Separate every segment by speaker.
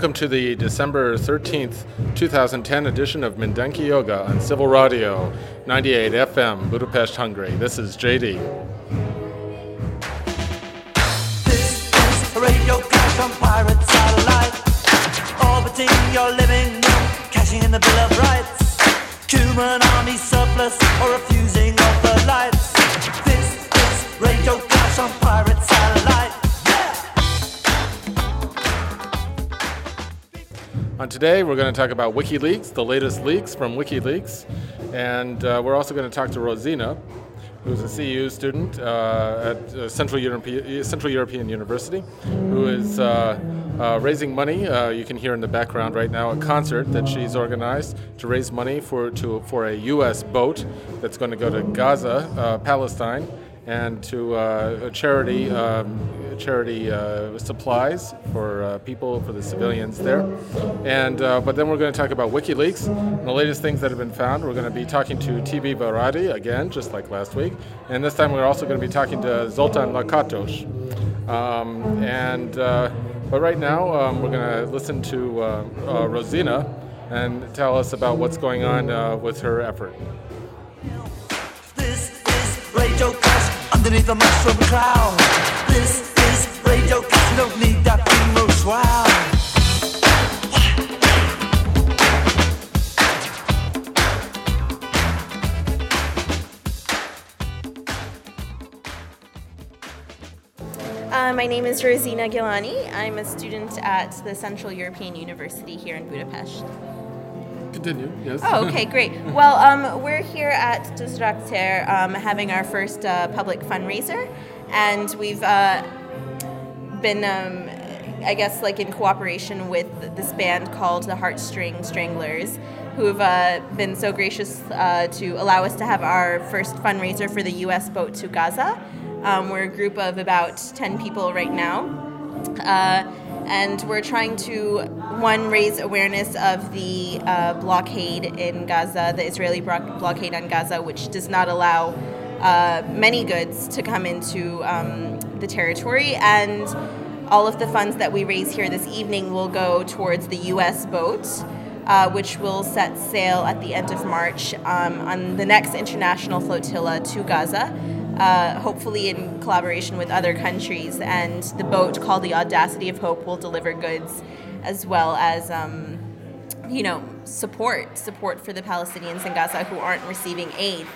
Speaker 1: Welcome to the December 13th, 2010 edition of Mindenki Joga on Civil Radio, 98 FM, Budapest, Hungary. This is JD.
Speaker 2: This is radio clash on pirate satellite. Orbiting your living room, cashing in the Bill of Rights. Army surplus or refusing of the lights. This is radio clash on pirate
Speaker 1: On today, we're going to talk about WikiLeaks, the latest leaks from WikiLeaks, and uh, we're also going to talk to Rosina, who's a CEU student uh, at uh, Central, Central European University, who is uh, uh, raising money. Uh, you can hear in the background right now a concert that she's organized to raise money for to for a U.S. boat that's going to go to Gaza, Palestine, and to uh, charity um, charity uh, supplies for uh, people for the civilians there. And uh, but then we're going to talk about WikiLeaks and the latest things that have been found. We're going to be talking to TB Varadi again, just like last week, and this time we're also going to be talking to Zoltan Lakatos. Um, and uh, but right now um, we're going to listen to uh, Rosina and tell us about what's going on with her effort.
Speaker 2: Underneath the mushroom cloud. This is radio. You don't need that.
Speaker 3: Uh, my name is Rosina Gilani. I'm a student at the Central European University here in Budapest.
Speaker 1: Continue. Yes.
Speaker 3: Oh, okay, great. Well, um, we're here at Dusrakter um, having our first uh, public fundraiser, and we've uh, been, um, I guess, like in cooperation with this band called the Heartstring Stranglers, who've uh, been so gracious uh, to allow us to have our first fundraiser for the U.S. boat to Gaza. Um, we're a group of about 10 people right now. And we're trying to one raise awareness of the uh, blockade in Gaza, the Israeli blockade on Gaza, which does not allow uh, many goods to come into um, the territory, and all of the funds that we raise here this evening will go towards the U.S. boat. Uh, which will set sail at the end of March um, on the next international flotilla to Gaza uh, hopefully in collaboration with other countries. And the boat called the Audacity of Hope will deliver goods as well as, um, you know, support support for the Palestinians in Gaza who aren't receiving aid.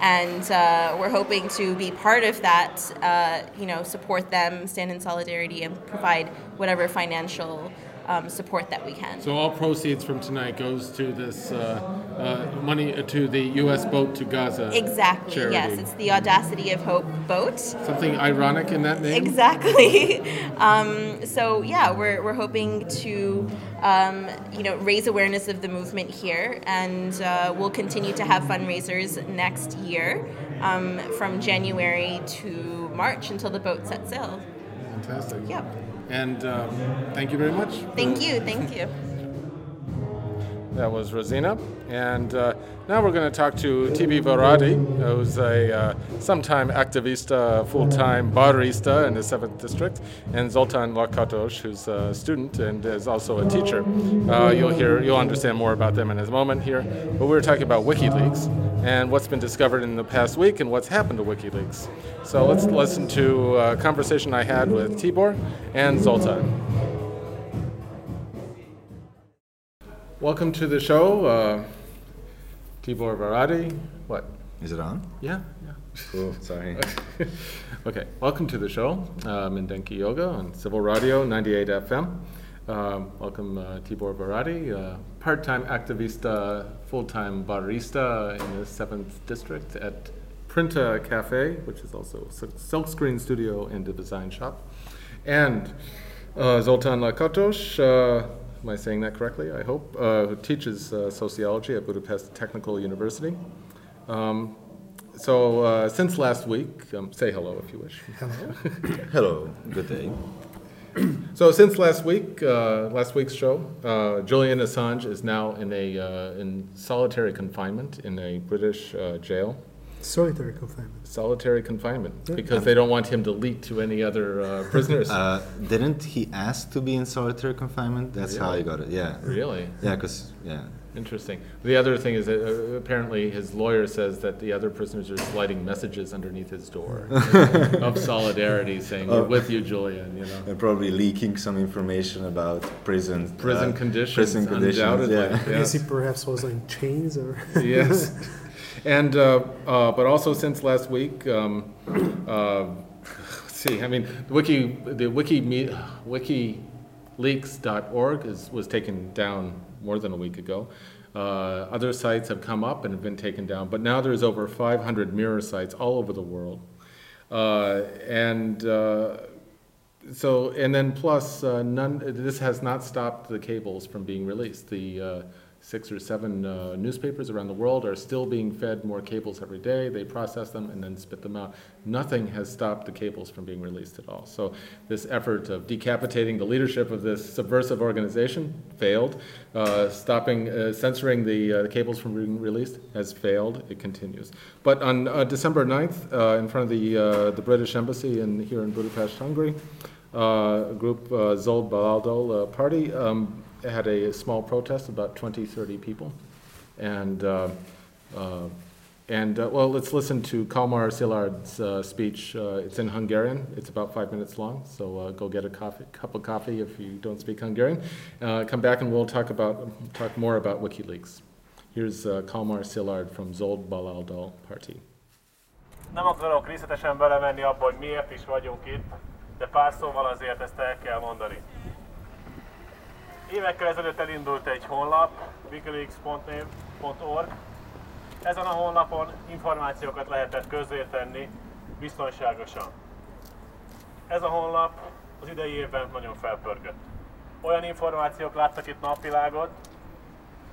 Speaker 3: And uh, we're hoping to be part of that, uh, you know, support them, stand in solidarity, and provide whatever financial um, support that we can.
Speaker 1: So all proceeds from tonight goes to this uh, uh, money uh, to the U.S. boat to Gaza.
Speaker 3: Exactly.
Speaker 1: charity.
Speaker 3: Yes, it's the Audacity of Hope boat.
Speaker 1: Something ironic in that name.
Speaker 3: Exactly. um, so yeah, we're, we're hoping to um, you know raise awareness of the movement here, and uh, we'll continue to have fundraisers next year um, from January to March until the boat sets sail.
Speaker 1: Fantastic.
Speaker 3: Yep.
Speaker 1: And um, thank you very much.
Speaker 3: Thank you. Thank you.
Speaker 1: That was Rosina. And uh, now we're going to talk to TB Varadi, who's a uh, sometime activista, full time barista in the 7th District, and Zoltan Lakatos, who's a student and is also a teacher. Uh, you'll hear, you'll understand more about them in a moment here. But we're talking about WikiLeaks and what's been discovered in the past week and what's happened to WikiLeaks. So let's listen to a conversation I had with Tibor and Zoltan. Welcome to the show, uh, Tibor Varadi. What?
Speaker 4: Is it on?
Speaker 1: Yeah, yeah.
Speaker 4: Oh, sorry.
Speaker 1: Okay, welcome to the show, uh, Mindenki Joga on Civil Radio 98 FM. Um, welcome, uh, Tibor Varadi, uh, part-time activista, full-time barista in the 7th District at Printa Cafe, which is also a silkscreen studio and a design shop. And uh, Zoltan Lakatos, uh, am I saying that correctly, I hope, uh, who teaches uh, sociology at Budapest Technical University. Um, so uh, since last week, um, say hello if you wish.
Speaker 4: Hello, hello. good day.
Speaker 1: So since last week, uh, last week's show, uh, Julian Assange is now in a uh, in solitary confinement in a British uh, jail,
Speaker 5: Solitary confinement.
Speaker 1: solitary confinement because they don't want him to leak to any other uh, prisoners.
Speaker 4: Uh, didn't he ask to be in solitary confinement? That's how he got it. Yeah.
Speaker 1: really
Speaker 4: Yeah, because yeah.
Speaker 1: interesting. The other thing is that uh, apparently his lawyer says that the other prisoners are sliding messages underneath his door of solidarity, saying "We're with you, Julian." You know.
Speaker 4: And probably leaking some information about prison
Speaker 1: Prison
Speaker 4: uh,
Speaker 1: conditions,
Speaker 4: Prison conditions.
Speaker 1: undoubtedly.
Speaker 4: Yeah.
Speaker 5: I guess he perhaps was in chains or.
Speaker 1: yes. And, uh, uh, but also since last week, um, uh, let's see, I mean, the Wiki, the Wiki, WikiLeaks.org is, was taken down more than a week ago. Uh, other sites have come up and have been taken down, but now there's over 500 mirror sites all over the world. Uh, and so, and then plus, uh, none, this has not stopped the cables from being released. The six or seven uh, newspapers around the world are still being fed more cables every day. They process them and then spit them out. Nothing has stopped the cables from being released at all. So, this effort of decapitating the leadership of this subversive organization failed. Uh, stopping, uh, censoring the, uh, the cables from being released has failed. It continues. But on uh, December 9th, uh, in front of the, the British Embassy in, here in Budapest, Hungary, a group, uh, Zold Baloldal uh, Party, um, had a small protest, about 20, 30 people. And, uh, uh, and uh, well, let's listen to Kalmar Szilard's uh, speech. Uh, it's in Hungarian. It's about five minutes long, so go get a coffee, cup of coffee if you don't speak Hungarian. Come back and we'll talk about talk more about WikiLeaks. Here's Kalmar Szilard from Zold Baloldal Party.
Speaker 6: Nem akarok részletesen belemenni abba, hogy miért is vagyunk itt, de pár szóval azért ezt el kell mondani. Évekkel ezelőtt elindult egy honlap, wikileaks.org. Ezen a honlapon információkat lehetett közzétenni biztonságosan. Ez a honlap az idei évben nagyon felpörgött. Olyan információk láttak itt napvilágot,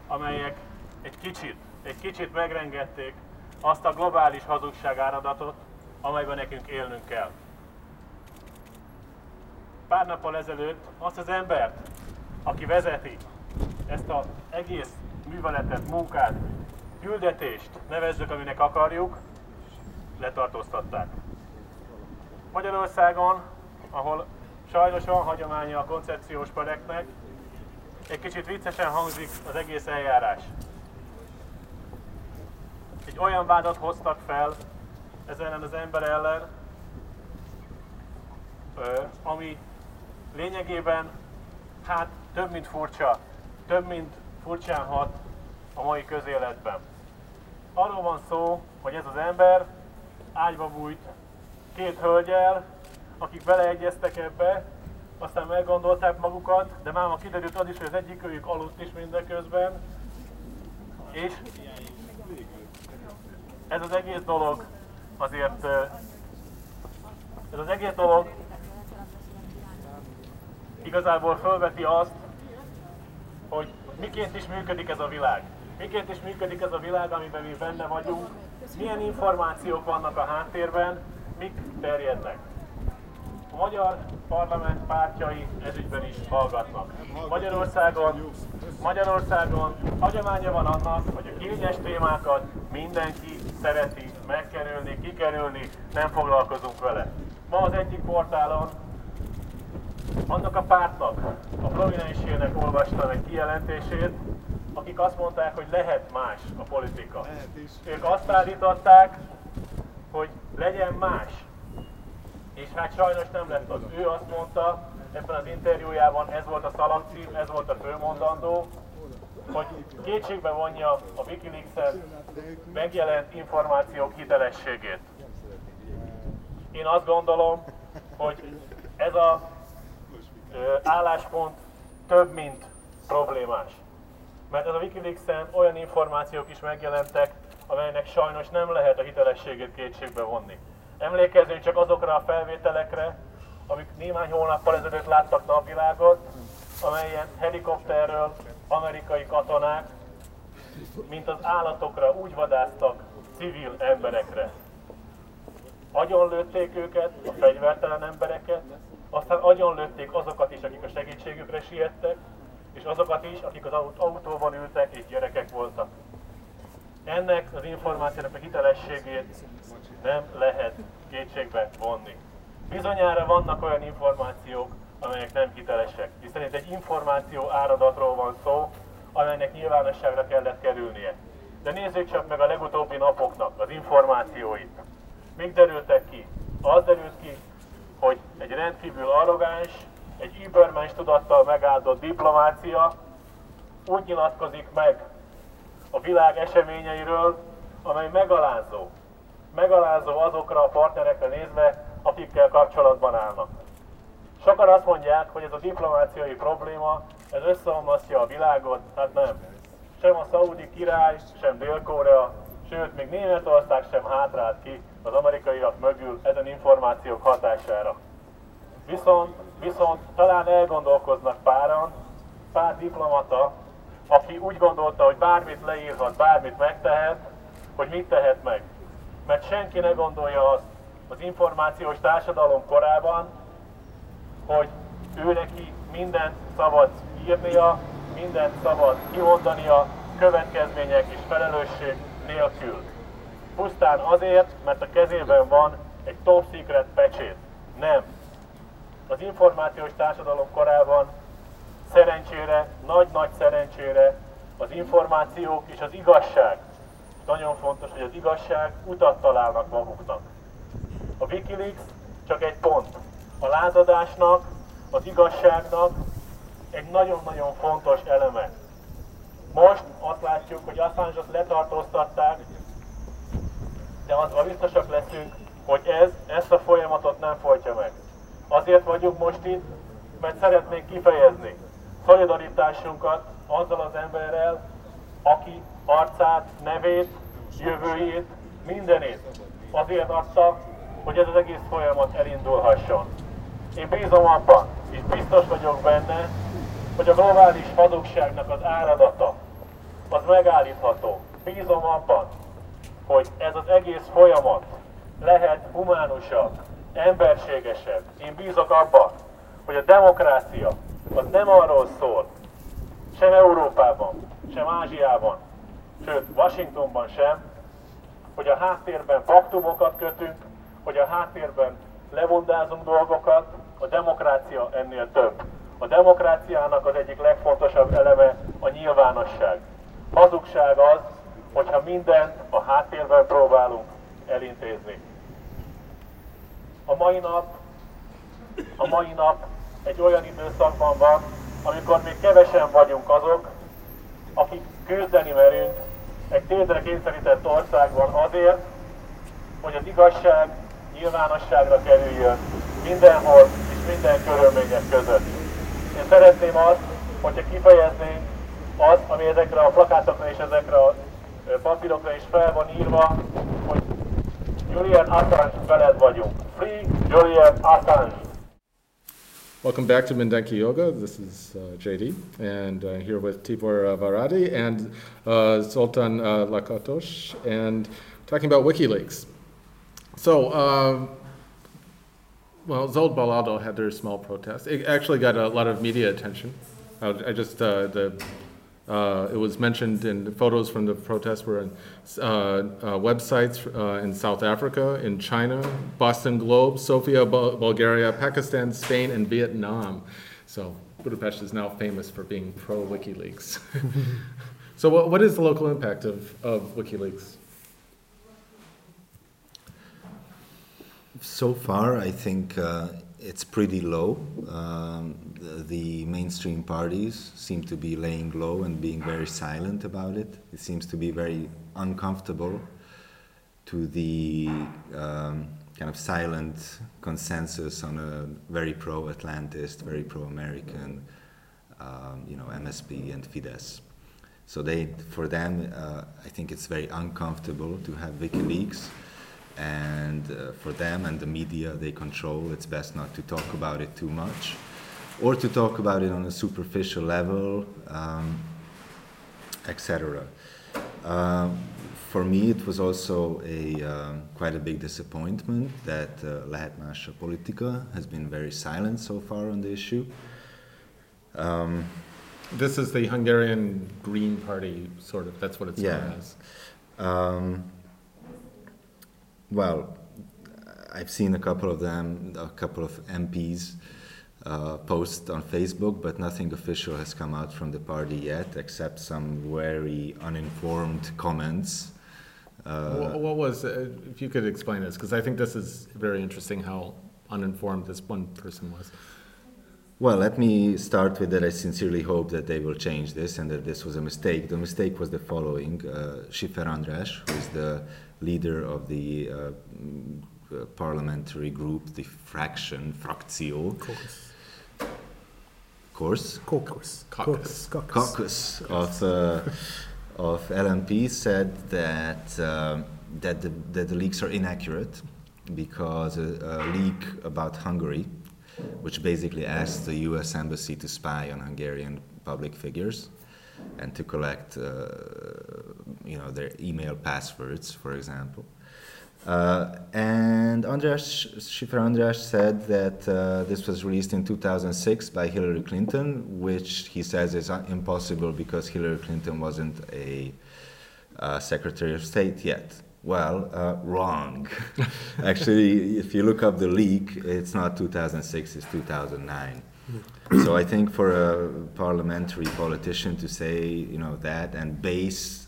Speaker 6: amelyek egy kicsit, egy kicsit megrengették azt a globális hazugság áradatot, amelyben nekünk élnünk kell. Pár nappal ezelőtt azt az embert, aki vezeti ezt az egész műveletet, munkát, küldetést, nevezzük, aminek akarjuk, letartóztatták. Magyarországon, ahol sajnos van hagyománya a koncepciós pereknek, egy kicsit viccesen hangzik az egész eljárás. Egy olyan vádat hoztak fel ezen az ember ellen, ami lényegében hát több mint furcsa, több mint furcsán hat a mai közéletben. Arról van szó, hogy ez az ember ágyba bújt két hölgyel, akik beleegyeztek ebbe, aztán meggondolták magukat, de máma kiderült az is, hogy az egyik őjük aludt is mindeközben, és ez az egész dolog azért, ez az egész dolog igazából felveti azt, hogy miként is működik ez a világ. Miként is működik ez a világ, amiben mi benne vagyunk, milyen információk vannak a háttérben, mik terjednek. A magyar parlament pártjai ezügyben is hallgatnak. Magyarországon, Magyarországon hagyománya van annak, hogy a kényes témákat mindenki szereti megkerülni, kikerülni, nem foglalkozunk vele. Ma az egyik portálon annak a pártnak, a prominensének olvastam egy kijelentését, akik azt mondták, hogy lehet más a politika. Ők azt állították, hogy legyen más. És hát sajnos nem lett az. Ő azt mondta ebben az interjújában, ez volt a szalagcím, ez volt a főmondandó, hogy kétségbe vonja a Wikileaks-en megjelent információk hitelességét. Én azt gondolom, hogy ez a álláspont több, mint problémás. Mert ez a Wikileaks-en olyan információk is megjelentek, amelynek sajnos nem lehet a hitelességét kétségbe vonni. Emlékezzünk csak azokra a felvételekre, amik néhány hónappal ezelőtt láttak napvilágot, amelyen helikopterről amerikai katonák, mint az állatokra úgy vadáztak civil emberekre. Agyonlőtték őket, a fegyvertelen embereket, aztán agyonlőtték azokat is, akik a segítségükre siettek, és azokat is, akik az aut- autóban ültek és gyerekek voltak. Ennek az információnak a hitelességét nem lehet kétségbe vonni. Bizonyára vannak olyan információk, amelyek nem hitelesek, hiszen itt egy információ áradatról van szó, amelynek nyilvánosságra kellett kerülnie. De nézzük csak meg a legutóbbi napoknak az információit. Mik derültek ki? Az derült ki, hogy egy rendkívül arrogáns, egy übermens tudattal megáldott diplomácia úgy nyilatkozik meg a világ eseményeiről, amely megalázó. Megalázó azokra a partnerekre nézve, akikkel kapcsolatban állnak. Sokan azt mondják, hogy ez a diplomáciai probléma, ez összeomlasztja a világot, hát nem. Sem a szaudi király, sem Dél-Korea, sőt, még Németország sem hátrált ki az amerikaiak mögül ezen információk hatására. Viszont, viszont talán elgondolkoznak páran, pár diplomata, aki úgy gondolta, hogy bármit leírhat, bármit megtehet, hogy mit tehet meg. Mert senki ne gondolja azt az információs társadalom korában, hogy ő neki mindent szabad írnia, mindent szabad kimondania, következmények és felelősség nélkül. Pusztán azért, mert a kezében van egy top secret pecsét. Nem. Az információs társadalom korában szerencsére, nagy-nagy szerencsére az információk és az igazság, nagyon fontos, hogy az igazság utat találnak maguknak. A Wikileaks csak egy pont. A lázadásnak, az igazságnak egy nagyon-nagyon fontos eleme. Most azt látjuk, hogy Assange-ot letartóztatták, de azban biztosak leszünk, hogy ez ezt a folyamatot nem folytja meg. Azért vagyunk most itt, mert szeretnénk kifejezni szolidaritásunkat azzal az emberrel, aki arcát, nevét, jövőjét, mindenét azért adta, hogy ez az egész folyamat elindulhasson. Én bízom abban, és biztos vagyok benne, hogy a globális hazugságnak az áradata az megállítható. Bízom abban, hogy ez az egész folyamat lehet humánusabb, emberségesebb. Én bízok abban, hogy a demokrácia az nem arról szól, sem Európában, sem Ázsiában, sőt Washingtonban sem, hogy a háttérben paktumokat kötünk, hogy a háttérben levondázunk dolgokat, a demokrácia ennél több. A demokráciának az egyik legfontosabb eleme a nyilvánosság. Hazugság az, hogyha mindent a háttérben próbálunk elintézni. A mai nap, a mai nap egy olyan időszakban van, amikor még kevesen vagyunk azok, akik küzdeni merünk egy térdre kényszerített országban azért, hogy az igazság nyilvánosságra kerüljön mindenhol és minden körülmények között. Én szeretném azt, hogyha kifejeznénk azt, ami ezekre a plakátokra és ezekre a papírokra is fel van írva, hogy Julian Assange veled vagyunk. Free Julian Assange.
Speaker 1: Welcome back to Mindenki Joga. This is uh, JD, and uh, here with Tibor uh, Varadi and uh, Zoltan uh, Lakatos, and talking about WikiLeaks. So, uh, well, Zold Baloldal had their small protest. It actually got a lot of media attention. I, just uh, the uh, it was mentioned in the photos from the protests were in uh, uh, websites uh, in South Africa, in China, Boston Globe, Sofia, Bul- Bulgaria, Pakistan, Spain, and Vietnam. So Budapest is now famous for being pro WikiLeaks. so, what, what is the local impact of, of WikiLeaks?
Speaker 4: So far, I think uh, it's pretty low. Um, the, the mainstream parties seem to be laying low and being very silent about it. It seems to be very uncomfortable to the um, kind of silent consensus on a very pro-Atlantist, very pro-American, um, you know, MSP and Fidesz. So they, for them, uh, I think it's very uncomfortable to have WikiLeaks and uh, for them and the media they control, it's best not to talk about it too much, or to talk about it on a superficial level, um, etc. Um, for me, it was also a um, quite a big disappointment that uh, Lehet Más a Politika has been very silent so far on the issue.
Speaker 1: This is the Hungarian Green Party, sort of. That's what it's
Speaker 4: Yeah.
Speaker 1: known as.
Speaker 4: Um, well, I've seen a couple of them, a couple of MPs uh, post on Facebook, but nothing official has come out from the party yet, except some very uninformed comments. Uh,
Speaker 1: Wha- What was, uh, if you could explain this, because I think this is very interesting how uninformed this one person was.
Speaker 4: Well, let me start with that. I sincerely hope that they will change this and that this was a mistake. The mistake was the following uh, Schiffer András, who is the leader of the uh, mm, uh, parliamentary group, the fraction, Fraktion,
Speaker 5: Caucus.
Speaker 4: course,
Speaker 5: Caucus.
Speaker 1: Caucus.
Speaker 5: Caucus.
Speaker 4: caucus of, uh, of LMP said that, um that, the, that the leaks are inaccurate because a, a leak about Hungary, which basically asked the US Embassy to spy on Hungarian public figures and to collect, uh, you know, their email passwords, for example. Uh, and András, Schiffer András said that uh, this was released in 2006 by Hillary Clinton, which he says is impossible because Hillary Clinton wasn't a uh, Secretary of State yet. Well, uh, wrong. Actually, if you look up the leak, it's not 2006, it's 2009. so I think for a parliamentary politician to say, you know, that and base,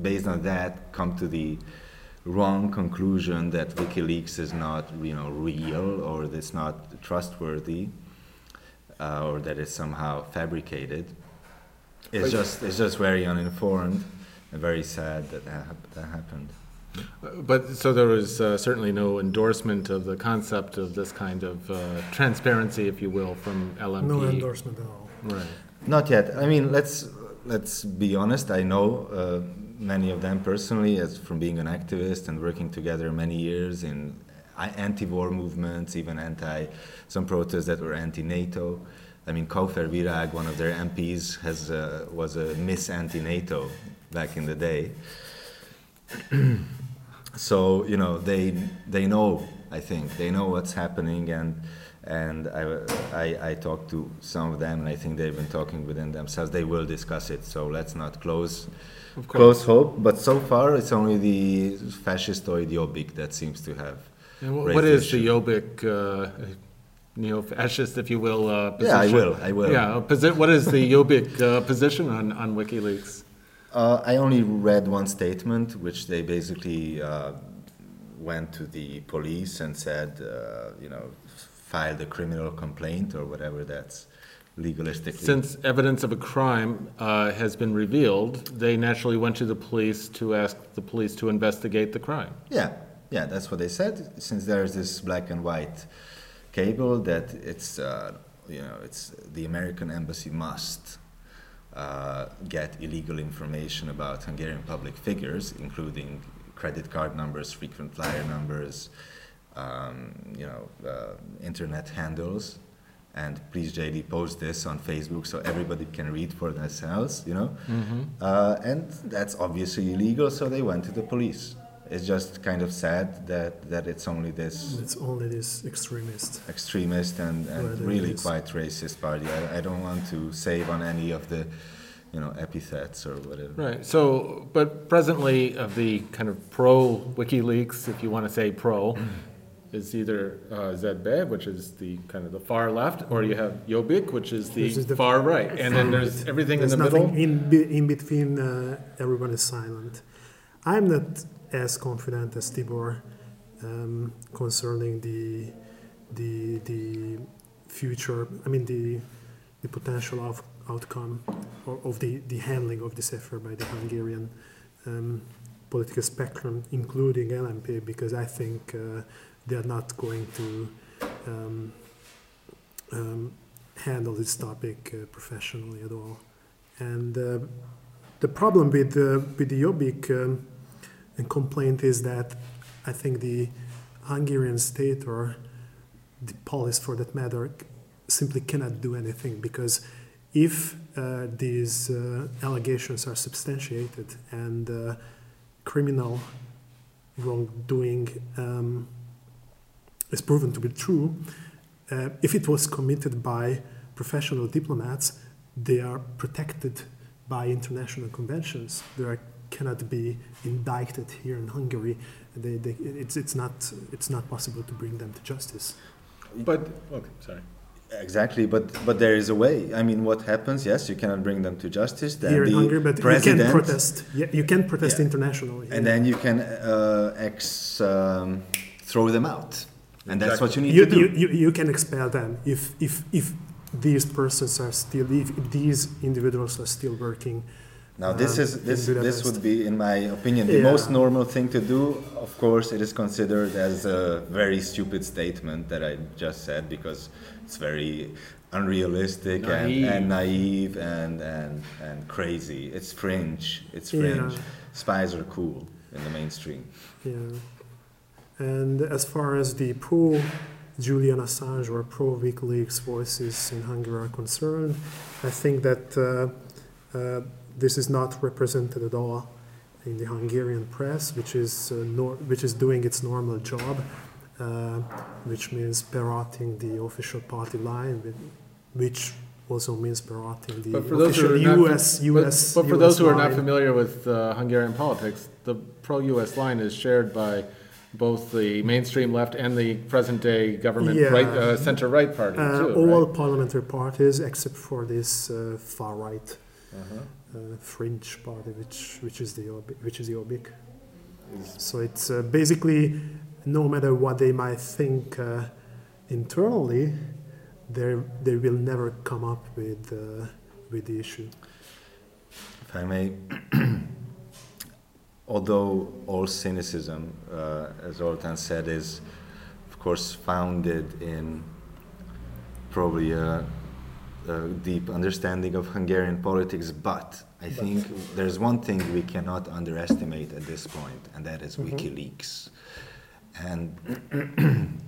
Speaker 4: based on that, come to the wrong conclusion that WikiLeaks is not, you know, real or that it's not trustworthy, uh, or that it's somehow fabricated. It's just, it's just very uninformed and very sad that that, hap- that happened.
Speaker 1: But, so there was uh, certainly no endorsement of the concept of this kind of uh, transparency, if you will, from LMP?
Speaker 5: No endorsement at all.
Speaker 1: Right.
Speaker 4: Not yet. I mean, let's let's be honest. I know uh, many of them personally, as from being an activist and working together many years in anti-war movements, even anti some protests that were anti-NATO. I mean, Kaufer Virag, one of their MPs, has uh, was a Miss Anti-NATO back in the day. So you know they they know. I think they know what's happening and. And I, I, I talked to some of them, and I think they've been talking within themselves. They will discuss it, so let's not close
Speaker 1: Of
Speaker 4: close hope. But so far, it's only the fascistoid Jobbik that seems to have.
Speaker 1: And wh- what is the Jobbik uh, neo-fascist, if you will, uh, position?
Speaker 4: Yeah, I will, I will.
Speaker 1: Yeah, posi- what is the Jobbik uh, position on, on WikiLeaks?
Speaker 4: Uh, I only read one statement, which they basically uh, went to the police and said, uh, you know, filed a criminal complaint or whatever that's legalistically.
Speaker 1: Since evidence of a crime uh, has been revealed, they naturally went to the police to ask the police to investigate the crime.
Speaker 4: Yeah, yeah, that's what they said. Since there is this black and white cable, that it's uh, you know it's the American embassy must uh, get illegal information about Hungarian public figures, including credit card numbers, frequent flyer numbers, um, you know, uh, internet handles. And please, JD, post this on Facebook so everybody can read for themselves, you know. Uh, and that's obviously illegal, so they went to the police. It's just kind of sad that, that it's only this
Speaker 5: It's only this extremist.
Speaker 4: extremist and, and really quite racist party. I, I don't want to save on any of the, you know, epithets or whatever.
Speaker 1: Right, so, but presently of the kind of pro WikiLeaks, if you want to say pro, is either uh, ZB, which is the kind of the far left, or you have Jobbik, which is the
Speaker 5: Which is the
Speaker 1: far right. And then there's
Speaker 5: right.
Speaker 1: everything in the
Speaker 5: nothing
Speaker 1: middle.
Speaker 5: In, be- in between, uh, everyone is silent. I'm not as confident as Tibor um, concerning the the the future. I mean the the potential of outcome or of the, the handling of this affair by the Hungarian um, political spectrum, including LMP, because I think uh, they are not going to um, um, handle this topic uh, professionally at all. And uh, the problem with uh, with the Jobbik um, complaint is that I think the Hungarian state or the police, for that matter, simply cannot do anything because if uh, these uh, allegations are substantiated and uh, criminal wrongdoing um, is proven to be true, uh, if it was committed by professional diplomats, they are protected by international conventions. They are cannot be indicted here in Hungary. They, they, it's, it's, not, it's not possible to bring them to justice.
Speaker 1: But okay, sorry.
Speaker 4: Exactly, but but there is a way. I mean, what happens? Yes, you cannot bring them to justice. Then
Speaker 5: here in
Speaker 4: the
Speaker 5: Hungary, but
Speaker 4: president,
Speaker 5: you can protest. Yeah, you can protest
Speaker 4: Yeah.
Speaker 5: internationally.
Speaker 4: and then you can uh, ex um, throw them out, and that's what you need
Speaker 5: you,
Speaker 4: to do.
Speaker 5: you, you, you can expel them if, if, if these persons are still, if these individuals are still working.
Speaker 4: Now this
Speaker 5: um,
Speaker 4: is this this would be, in my opinion, the
Speaker 5: Yeah.
Speaker 4: most normal thing to do. Of course, it is considered as a very stupid statement that I just said because it's very unrealistic
Speaker 1: Naive.
Speaker 4: and, and naive and, and and crazy. It's fringe. It's
Speaker 5: Yeah.
Speaker 4: fringe. Spies are cool in the mainstream.
Speaker 5: Yeah. And as far as the pro Julian Assange or pro WikiLeaks voices in Hungary are concerned, I think that uh, uh, this is not represented at all in the Hungarian press, which is uh, nor- which is doing its normal job, uh, which means parroting the official party line, which also means parroting the
Speaker 1: But for those who
Speaker 5: official
Speaker 1: are not,
Speaker 5: U.S.
Speaker 1: but-
Speaker 5: U.S.
Speaker 1: but, for
Speaker 5: US
Speaker 1: those who are not
Speaker 5: line.
Speaker 1: familiar with uh, Hungarian politics, the pro-U.S. line is shared by both the mainstream left and the present-day government
Speaker 5: Yeah.
Speaker 1: right, uh, center-right party
Speaker 5: Uh,
Speaker 1: too.
Speaker 5: all
Speaker 1: right?
Speaker 5: parliamentary parties except for this uh, far right
Speaker 1: Uh-huh.
Speaker 5: Uh, fringe party, which which is the which is the Jobbik. So it's uh, basically no matter what they might think uh, internally, they they will never come up with uh, with the issue.
Speaker 4: If I may, although all cynicism, uh, as Ortan said, is of course founded in probably a, a deep understanding of Hungarian politics, but I think there's one thing we cannot underestimate at this point, and that is mm-hmm. WikiLeaks. And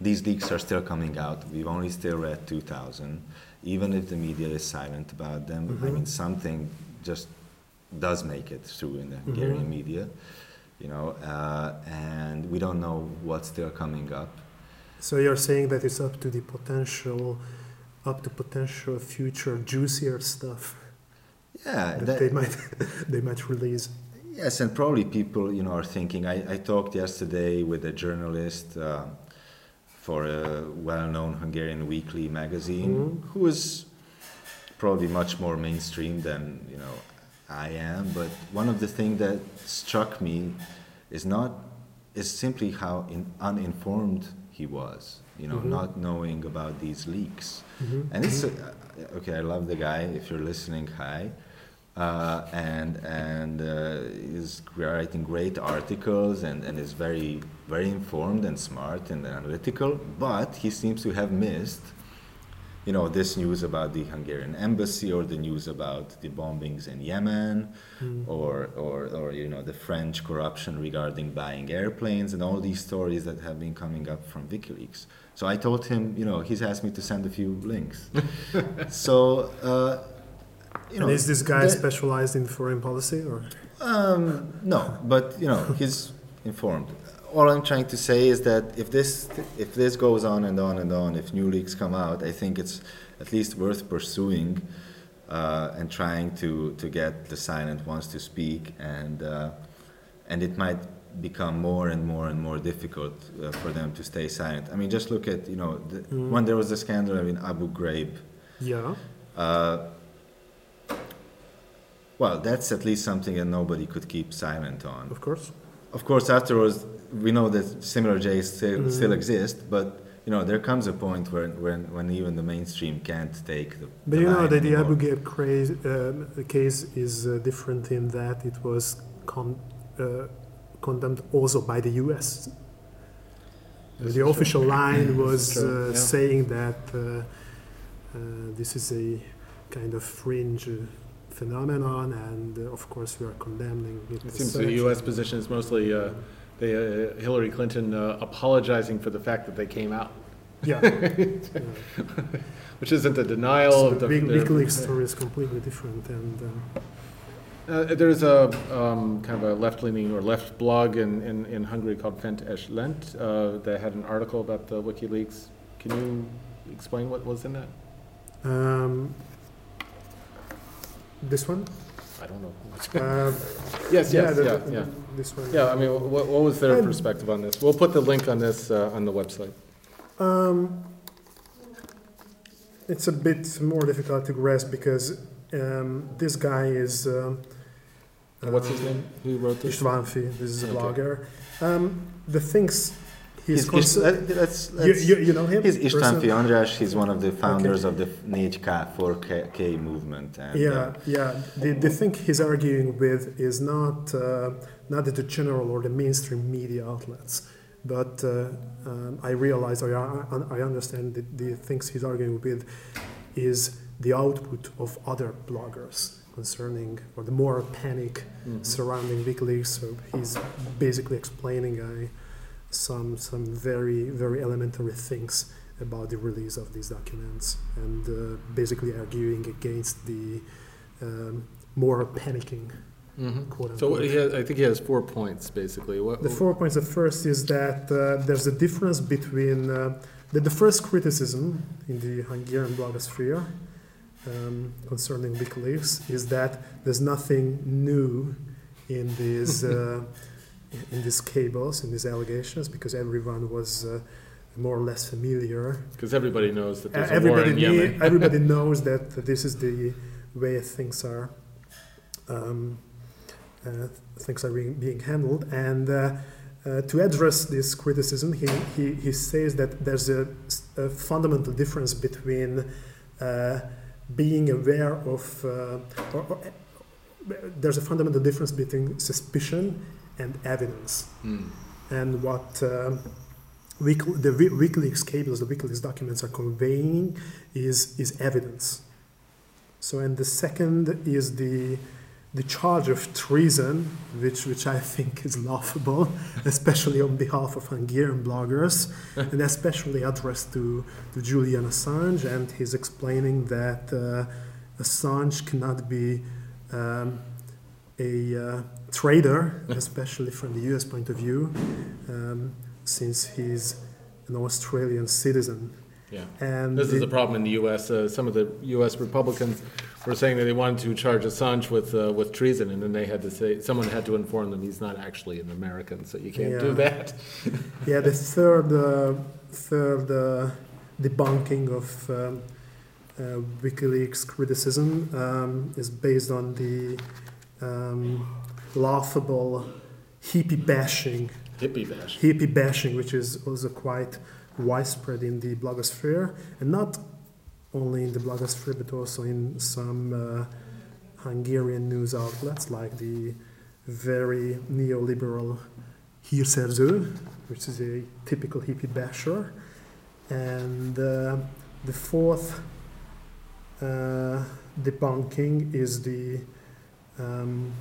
Speaker 4: these leaks are still coming out. We've only still read 2,000. Even if the media is silent about them, I mm-hmm. mean, something just does make it through in the mm-hmm. Hungarian media, you know, uh, and we don't know what's still coming up.
Speaker 5: So you're saying that it's up to the potential, up to potential future juicier stuff
Speaker 4: Yeah,
Speaker 5: that, they might they might release.
Speaker 4: Yes, and probably people, you know, are thinking. I, I talked yesterday with a journalist uh, for a well-known Hungarian weekly magazine, who is probably much more mainstream than you know I am. But one of the things that struck me is not is simply how in, uninformed he was. You know, not knowing about these leaks. And it's uh, okay. I love the guy. If you're listening, hi. Uh, and and uh, is writing great articles and, and is very very informed and smart and analytical. But he seems to have missed, you know, this news about the Hungarian embassy or the news about the bombings in Yemen, or, or or you know the French corruption regarding buying airplanes and all these stories that have been coming up from WikiLeaks. So I told him, you know, he's asked me to send a few links. so. Uh, you know,
Speaker 5: and is this guy
Speaker 4: the-
Speaker 5: specialized in foreign policy or?
Speaker 4: um, no, but you know he's informed. All I'm trying to say is that if this if this goes on and on and on, if new leaks come out, I think it's at least worth pursuing uh, and trying to to get the silent ones to speak, and uh, and it might become more and more and more difficult uh, for them to stay silent. I mean, just look at you know the, when there was the scandal in Abu Ghraib.
Speaker 5: Yeah.
Speaker 4: Uh, well, that's at least something that nobody could keep silent on.
Speaker 5: Of course.
Speaker 4: Of course, afterwards, we know that similar J's still, still exist, but you know there comes a point where when, when even the mainstream can't take the.
Speaker 5: But
Speaker 4: the
Speaker 5: you know that the. Abu Ghraib craze, uh, case is uh, different in that it was con- uh, condemned also by the U.S. the official line was uh,
Speaker 1: yeah.
Speaker 5: saying that uh, uh, this is a kind of fringe uh, phenomenon, and uh, of course we are condemning it.
Speaker 1: It seems the U.S. position is mostly uh, the, uh, Hillary Clinton uh, apologizing for the fact that they came out,
Speaker 5: Yeah,
Speaker 1: which isn't a denial
Speaker 5: so
Speaker 1: of
Speaker 5: the
Speaker 1: the.
Speaker 5: big
Speaker 1: their-
Speaker 5: WikiLeaks story is completely different, and uh,
Speaker 1: Uh, there's a um, kind of a left-leaning or left blog in, in, in Hungary called Fent és Lent uh, that had an article about the WikiLeaks. Can you explain what was in that?
Speaker 5: um, this one.
Speaker 1: I don't know.
Speaker 5: Uh,
Speaker 1: yes, yes,
Speaker 5: the-
Speaker 1: yeah,
Speaker 5: the-
Speaker 1: yeah.
Speaker 5: This one.
Speaker 1: Yeah, I mean, what, what was their perspective on this? We'll put the link on this uh, on the website.
Speaker 5: Um, it's a bit more difficult to grasp because um, this guy is. Um,
Speaker 1: What's his
Speaker 5: um,
Speaker 1: name? Who wrote this?
Speaker 5: Istvánfi, this is a
Speaker 1: Okay.
Speaker 5: blogger. Um, the things he's,
Speaker 4: He's, let- let's,
Speaker 5: you, you, know him?
Speaker 4: he's István? He's one of the founders of the 4K, 4K movement. And,
Speaker 5: Yeah,
Speaker 4: uh,
Speaker 5: yeah. The, the thing he's arguing with is not uh, not the general or the mainstream media outlets, but uh, um, I realize or I, I understand that the things he's arguing with is the output of other bloggers concerning or the moral panic surrounding WikiLeaks. So he's basically explaining uh, some some very very elementary things about the release of these documents and uh, basically arguing against the um, moral panicking,
Speaker 1: Mhm.
Speaker 5: quote
Speaker 1: So has, I think he has four points basically. What,
Speaker 5: The four points. The first is that uh, there's a difference between uh, the, the first criticism in the Hungarian blogosphere um, concerning WikiLeaks is that there's nothing new in these uh, in these cables, in these allegations, because everyone was uh, more or less familiar.
Speaker 1: Because everybody knows that there's a war
Speaker 5: everybody
Speaker 1: in
Speaker 5: knew-
Speaker 1: Yemen.
Speaker 5: everybody knows that this is the way things are. Um, uh, things are being, being handled. And uh, uh, to address this criticism, he, he, he says that there's a fundamental difference between uh, being aware of, uh, or, or, uh, there's a fundamental difference between suspicion and evidence.
Speaker 1: Mm.
Speaker 5: And what um, Wik- the Wi- WikiLeaks cables, the WikiLeaks documents are conveying is, is evidence. So, and the second is the the charge of treason, which, which I think is laughable, especially on behalf of Hungarian bloggers, and especially addressed to, to Julian Assange. And he's explaining that uh, Assange cannot be um, a uh, trader, especially from the US point of view, um, since he's an Australian citizen.
Speaker 1: Yeah.
Speaker 5: And
Speaker 1: This is
Speaker 5: the-
Speaker 1: the problem in the U.S. Uh, some of the U.S. Republicans were saying that they wanted to charge Assange with uh, with treason, and then they had to say someone had to inform them he's not actually an American, so you can't do that.
Speaker 5: Yeah, the third, uh, third uh, debunking of um, uh, WikiLeaks criticism um, is based on the um, laughable hippie bashing,
Speaker 1: Hippie bash.
Speaker 5: hippie bashing, which is also quite widespread in the blogosphere, and not only in the blogosphere, but also in some uh, Hungarian news outlets like the very neoliberal Hírszerző, which is a typical hippie basher. And uh, the fourth uh, debunking is the um,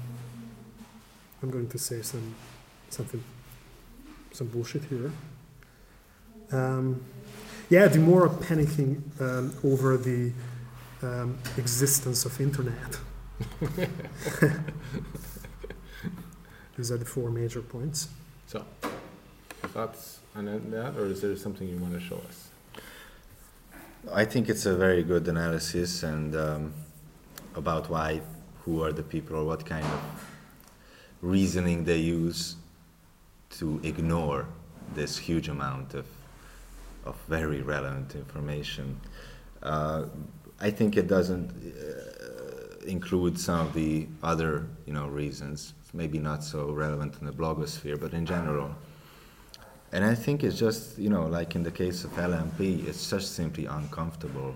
Speaker 5: I'm going to say some something some bullshit here. Um, yeah, the more panicking um, over the um, existence of internet. These are the four major points.
Speaker 1: So, thoughts on that, or is there something you want to show us?
Speaker 4: I think it's a very good analysis and um, about why, who are the people, or what kind of reasoning they use to ignore this huge amount of, of very relevant information. Uh, I think it doesn't uh, include some of the other, you know, reasons. Maybe not so relevant in the blogosphere, but in general. And I think it's just, you know, like in the case of LMP, it's just simply uncomfortable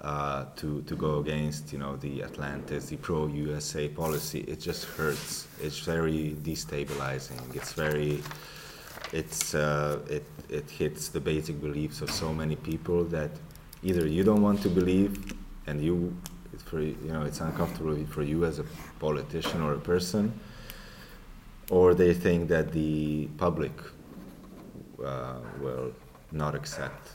Speaker 4: uh, to, to go against, you know, the Atlantis, the pro-USA policy. It just hurts. It's very destabilizing. It's very, it's, uh, it, it hits the basic beliefs of so many people that either you don't want to believe and you, for, you know, it's uncomfortable for you as a politician or a person, or they think that the public uh, will not accept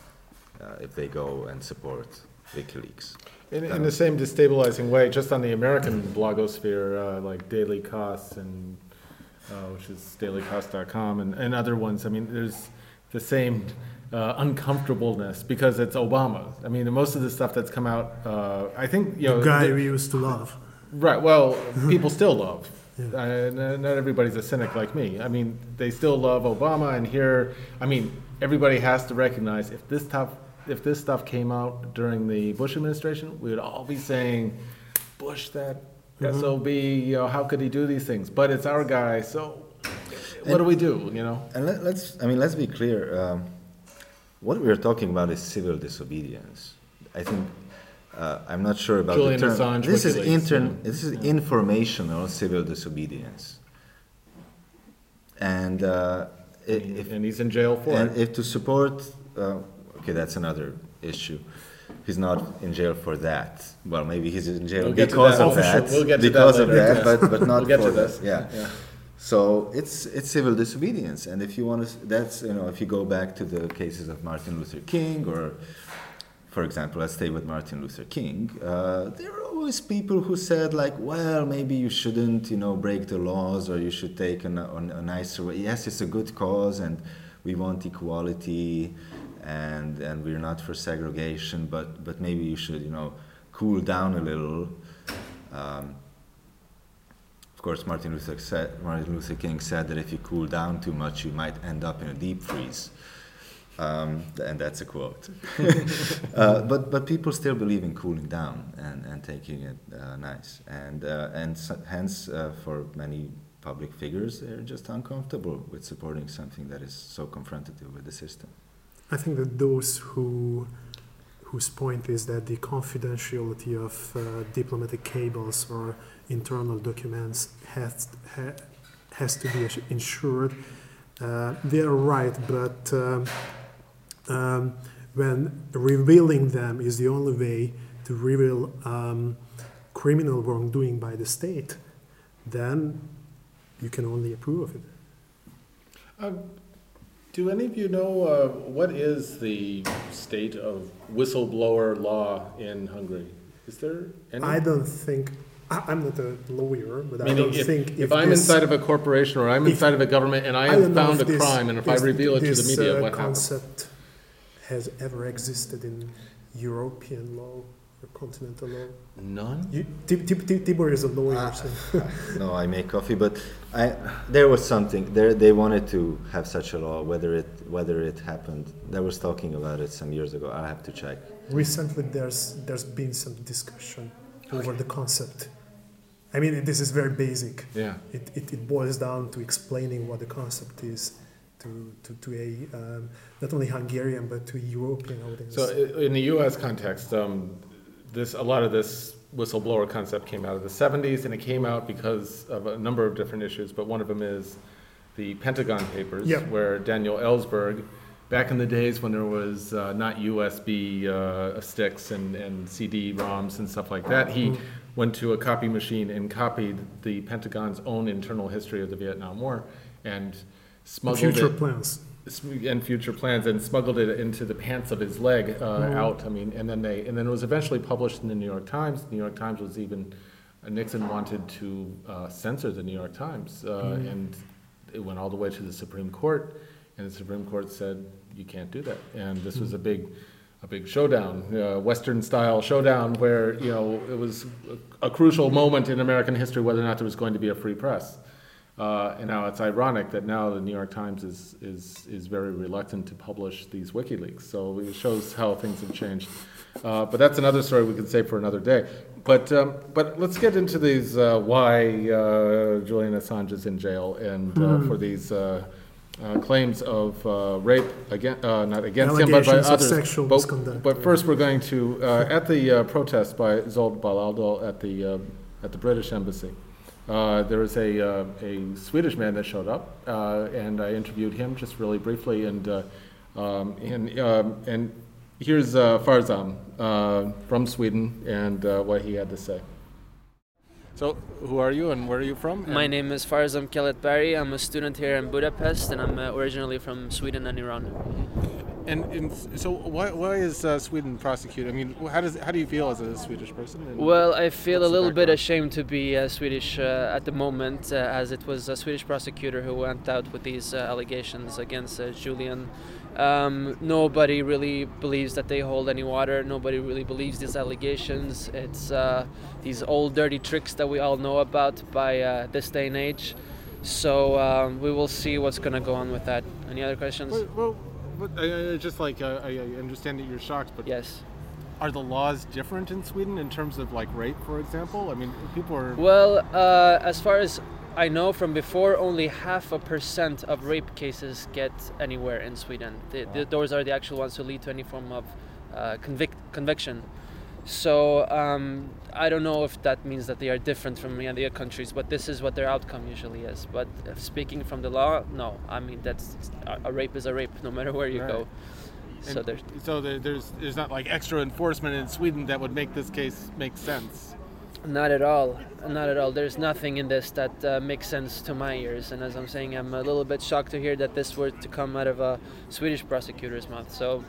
Speaker 4: uh, if they go and support WikiLeaks.
Speaker 1: In, in the same destabilizing way, just on the American blogosphere, uh, like Daily Kos and uh, which is dailykos.com and, and other ones. I mean, there's the same uh, uncomfortableness because it's Obama. I mean, most of the stuff that's come out, uh, I think you know,
Speaker 5: the guy
Speaker 1: the-
Speaker 5: we used to love.
Speaker 1: Right. Well, people still love. Uh, n- not everybody's a cynic like me. I mean, they still love Obama, and here, I mean, everybody has to recognize if this stuff, if this stuff came out during the Bush administration, we would all be saying, Bush, that sob, you know, how could he do these things? But it's our guy, so what do we do? You know?
Speaker 4: And let, let's, I mean, let's be clear. Um, what we're talking about is civil disobedience. I think uh, I'm not sure about
Speaker 1: Julian
Speaker 4: the term.
Speaker 1: Assange,
Speaker 4: this is intern.
Speaker 1: yeah.
Speaker 4: This is informational civil disobedience. And uh, if
Speaker 1: and he's in jail for
Speaker 4: and
Speaker 1: it.
Speaker 4: if to support, uh, okay, that's another issue. He's not in jail for that. Well, maybe he's in jail
Speaker 1: We'll
Speaker 4: because
Speaker 1: that.
Speaker 4: of
Speaker 1: Official-
Speaker 4: that.
Speaker 1: we'll get that
Speaker 4: because of that, but, but not
Speaker 1: We'll get
Speaker 4: for that. Yeah.
Speaker 1: Yeah.
Speaker 4: So it's it's civil disobedience, and if you want to, that's you know, if you go back to the cases of Martin Luther King, or for example, let's stay with Martin Luther King. Uh, there are always people who said like, well, maybe you shouldn't, you know, break the laws, or you should take a, n- a nicer way. Yes, it's a good cause, and we want equality, and and we're not for segregation, but but maybe you should, you know, cool down a little. Um, of course, Martin Luther, said, Martin Luther King said that if you cool down too much, you might end up in a deep freeze. Um, and that's a quote. uh, but, but people still believe in cooling down and, and taking it uh, nice. And, uh, and so, hence, uh, for many public figures, they're just uncomfortable with supporting something that is so confrontative with the system.
Speaker 5: I think that those who whose point is that the confidentiality of uh, diplomatic cables or internal documents has ha, has to be ensured. Uh, they are right, but um, um, when revealing them is the only way to reveal um, criminal wrongdoing by the state, then you can only approve of it.
Speaker 1: Do any of you know uh, what is the state of whistleblower law in Hungary? Is there any?
Speaker 5: I don't think I, I'm not a lawyer, but I
Speaker 1: Meaning
Speaker 5: don't
Speaker 1: if,
Speaker 5: think
Speaker 1: if,
Speaker 5: if,
Speaker 1: I'm
Speaker 5: this,
Speaker 1: inside of a corporation or I'm
Speaker 5: if-
Speaker 1: inside of a government and I
Speaker 5: I
Speaker 1: have
Speaker 5: don't know
Speaker 1: found a
Speaker 5: if this-
Speaker 1: crime and if I
Speaker 5: this-
Speaker 1: reveal it to the
Speaker 5: this,
Speaker 1: media,
Speaker 5: uh,
Speaker 1: what happens?
Speaker 5: concept has ever existed in European law or continental law.
Speaker 1: None.
Speaker 5: You, Tib- Tib- Tib- Tibor is a lawyer,
Speaker 4: Ah.
Speaker 5: so
Speaker 4: no, I make coffee, but I, there was something there. They wanted to have such a law. Whether it whether it happened, they was talking about it some years ago. I have to check.
Speaker 5: recently there's there's been some discussion over the concept. I mean, this is very basic.
Speaker 1: Yeah.
Speaker 5: It, it, it boils down to explaining what the concept is to, to, to a um, not only Hungarian but to a European audience.
Speaker 1: So in the U.S. context, um, this a lot of this whistleblower concept came out of the 70s, and it came out because of a number of different issues. But one of them is the Pentagon Papers,
Speaker 5: Yep.
Speaker 1: where Daniel Ellsberg, back in the days when there was uh, not USB uh, sticks and, and CD-ROMs and stuff like that, he went to a copy machine and copied the Pentagon's own internal history of the Vietnam War and
Speaker 5: The
Speaker 1: smuggled
Speaker 5: future
Speaker 1: it
Speaker 5: plans.
Speaker 1: And future plans and smuggled it into the pants of his leg uh, out. I mean, and then they and then it was eventually published in the New York Times. The New York Times was even uh, Nixon wanted to uh, censor the New York Times, uh, and it went all the way to the Supreme Court, and the Supreme Court said you can't do that. And this was a big. A big showdown, uh, Western style showdown, where you know it was a, a crucial moment in American history whether or not there was going to be a free press. Uh, and now it's ironic that now the New York Times is, is, is very reluctant to publish these WikiLeaks. So it shows how things have changed. Uh, but that's another story we could save for another day. But, um, but let's get into these uh, why uh, Julian Assange is in jail and uh, for these uh, uh, claims of uh, rape, again, uh, not against him, but by others.
Speaker 5: sexual
Speaker 1: but, but first, we're going to, uh, at the uh, protest by Zold Baloldal at the, uh, at the British Embassy, uh, there was a, uh, a Swedish man that showed up, uh, and I interviewed him just really briefly. And, uh, um, and, um, and here's uh, Farzam uh, from Sweden and uh, what he had to say. So, who are you and where are you from?
Speaker 7: My name is Farzam Keletbari. I'm a student here in Budapest and I'm uh, originally from Sweden and Iran.
Speaker 1: And, and so, why, why is uh, Sweden prosecuted? I mean, how does how do you feel as a Swedish person? And
Speaker 7: Well, I feel a little bit ashamed to be uh, Swedish uh, at the moment, uh, as it was a Swedish prosecutor who went out with these uh, allegations against uh, Julian. Um, nobody really believes that they hold any water. Nobody really believes these allegations. It's uh, these old dirty tricks that we all know about by uh, this day and age. So um, we will see what's going to go on with that. Any other questions?
Speaker 1: Well, well but, uh, just like uh, I, I understand that you're shocked, but
Speaker 7: Yes.
Speaker 1: are the laws different in Sweden in terms of like rape, for example? I mean, people are.
Speaker 7: Well, uh, as far as I know from before, only half a percent of rape cases get anywhere in Sweden. The, the, those are the actual ones who lead to any form of uh, convict, conviction. So um, I don't know if that means that they are different from the other countries, but this is what their outcome usually is. But speaking from the law, no. I mean, that's a, a rape is a rape, no matter where you
Speaker 1: Right.
Speaker 7: go. So there's
Speaker 1: so there's there's not like extra enforcement in Sweden that would make this case make sense.
Speaker 7: Not at all. Not at all. There's nothing in this that uh, makes sense to my ears. And as I'm saying, I'm a little bit shocked to hear that this were to come out of a Swedish prosecutor's mouth. So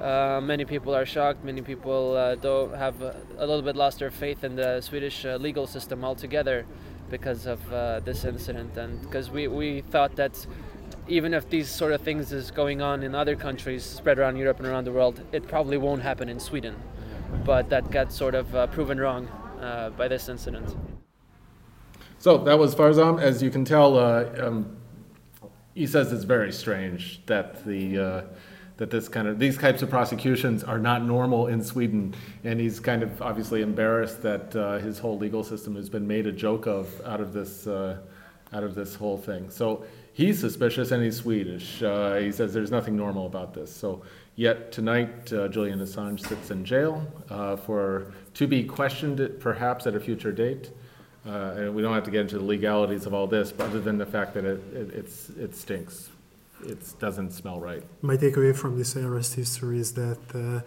Speaker 7: uh, many people are shocked. Many people uh, though have uh, a little bit lost their faith in the Swedish uh, legal system altogether because of uh, this incident. And because we, we thought that even if these sort of things is going on in other countries spread around Europe and around the world, it probably won't happen in Sweden. But that got sort of uh, proven wrong by this incident.
Speaker 1: So that was Farzam. As you can tell, um, he says it's very strange that the that this kind of these types of prosecutions are not normal in Sweden, and he's kind of obviously embarrassed that uh, his whole legal system has been made a joke of out of this uh, out of this whole thing. So he's suspicious, and he's Swedish. Uh, he says there's nothing normal about this. So yet tonight, uh, Julian Assange sits in jail uh, for to be questioned, perhaps at a future date. Uh, and we don't have to get into the legalities of all this, but other than the fact that it, it, it's, it stinks. It doesn't smell right.
Speaker 5: My takeaway from this arrest history is that uh,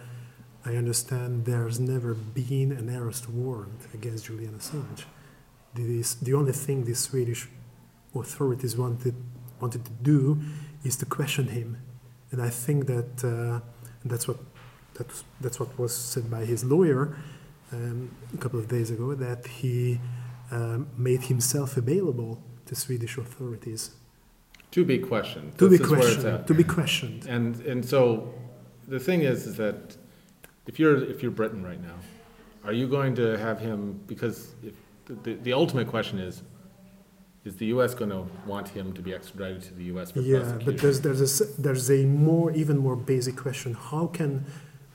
Speaker 5: I understand there's never been an arrest warrant against Julian Assange. This, the only thing the Swedish authorities wanted wanted to do is to question him, and I think that uh, that's what that's, that's what was said by his lawyer um, a couple of days ago that he um, made himself available to Swedish authorities
Speaker 1: To be questioned.
Speaker 5: to
Speaker 1: This
Speaker 5: be
Speaker 1: is where it's
Speaker 5: questioned. To be questioned.
Speaker 1: And, and so the thing is, is that if you're, if you're Britain right now, are you going to have him, because if, the, the ultimate question is, is the U.S. going to want him to be extradited to the U.S. for
Speaker 5: Yeah,
Speaker 1: prosecution?
Speaker 5: but there's there's a there's a more even more basic question: How can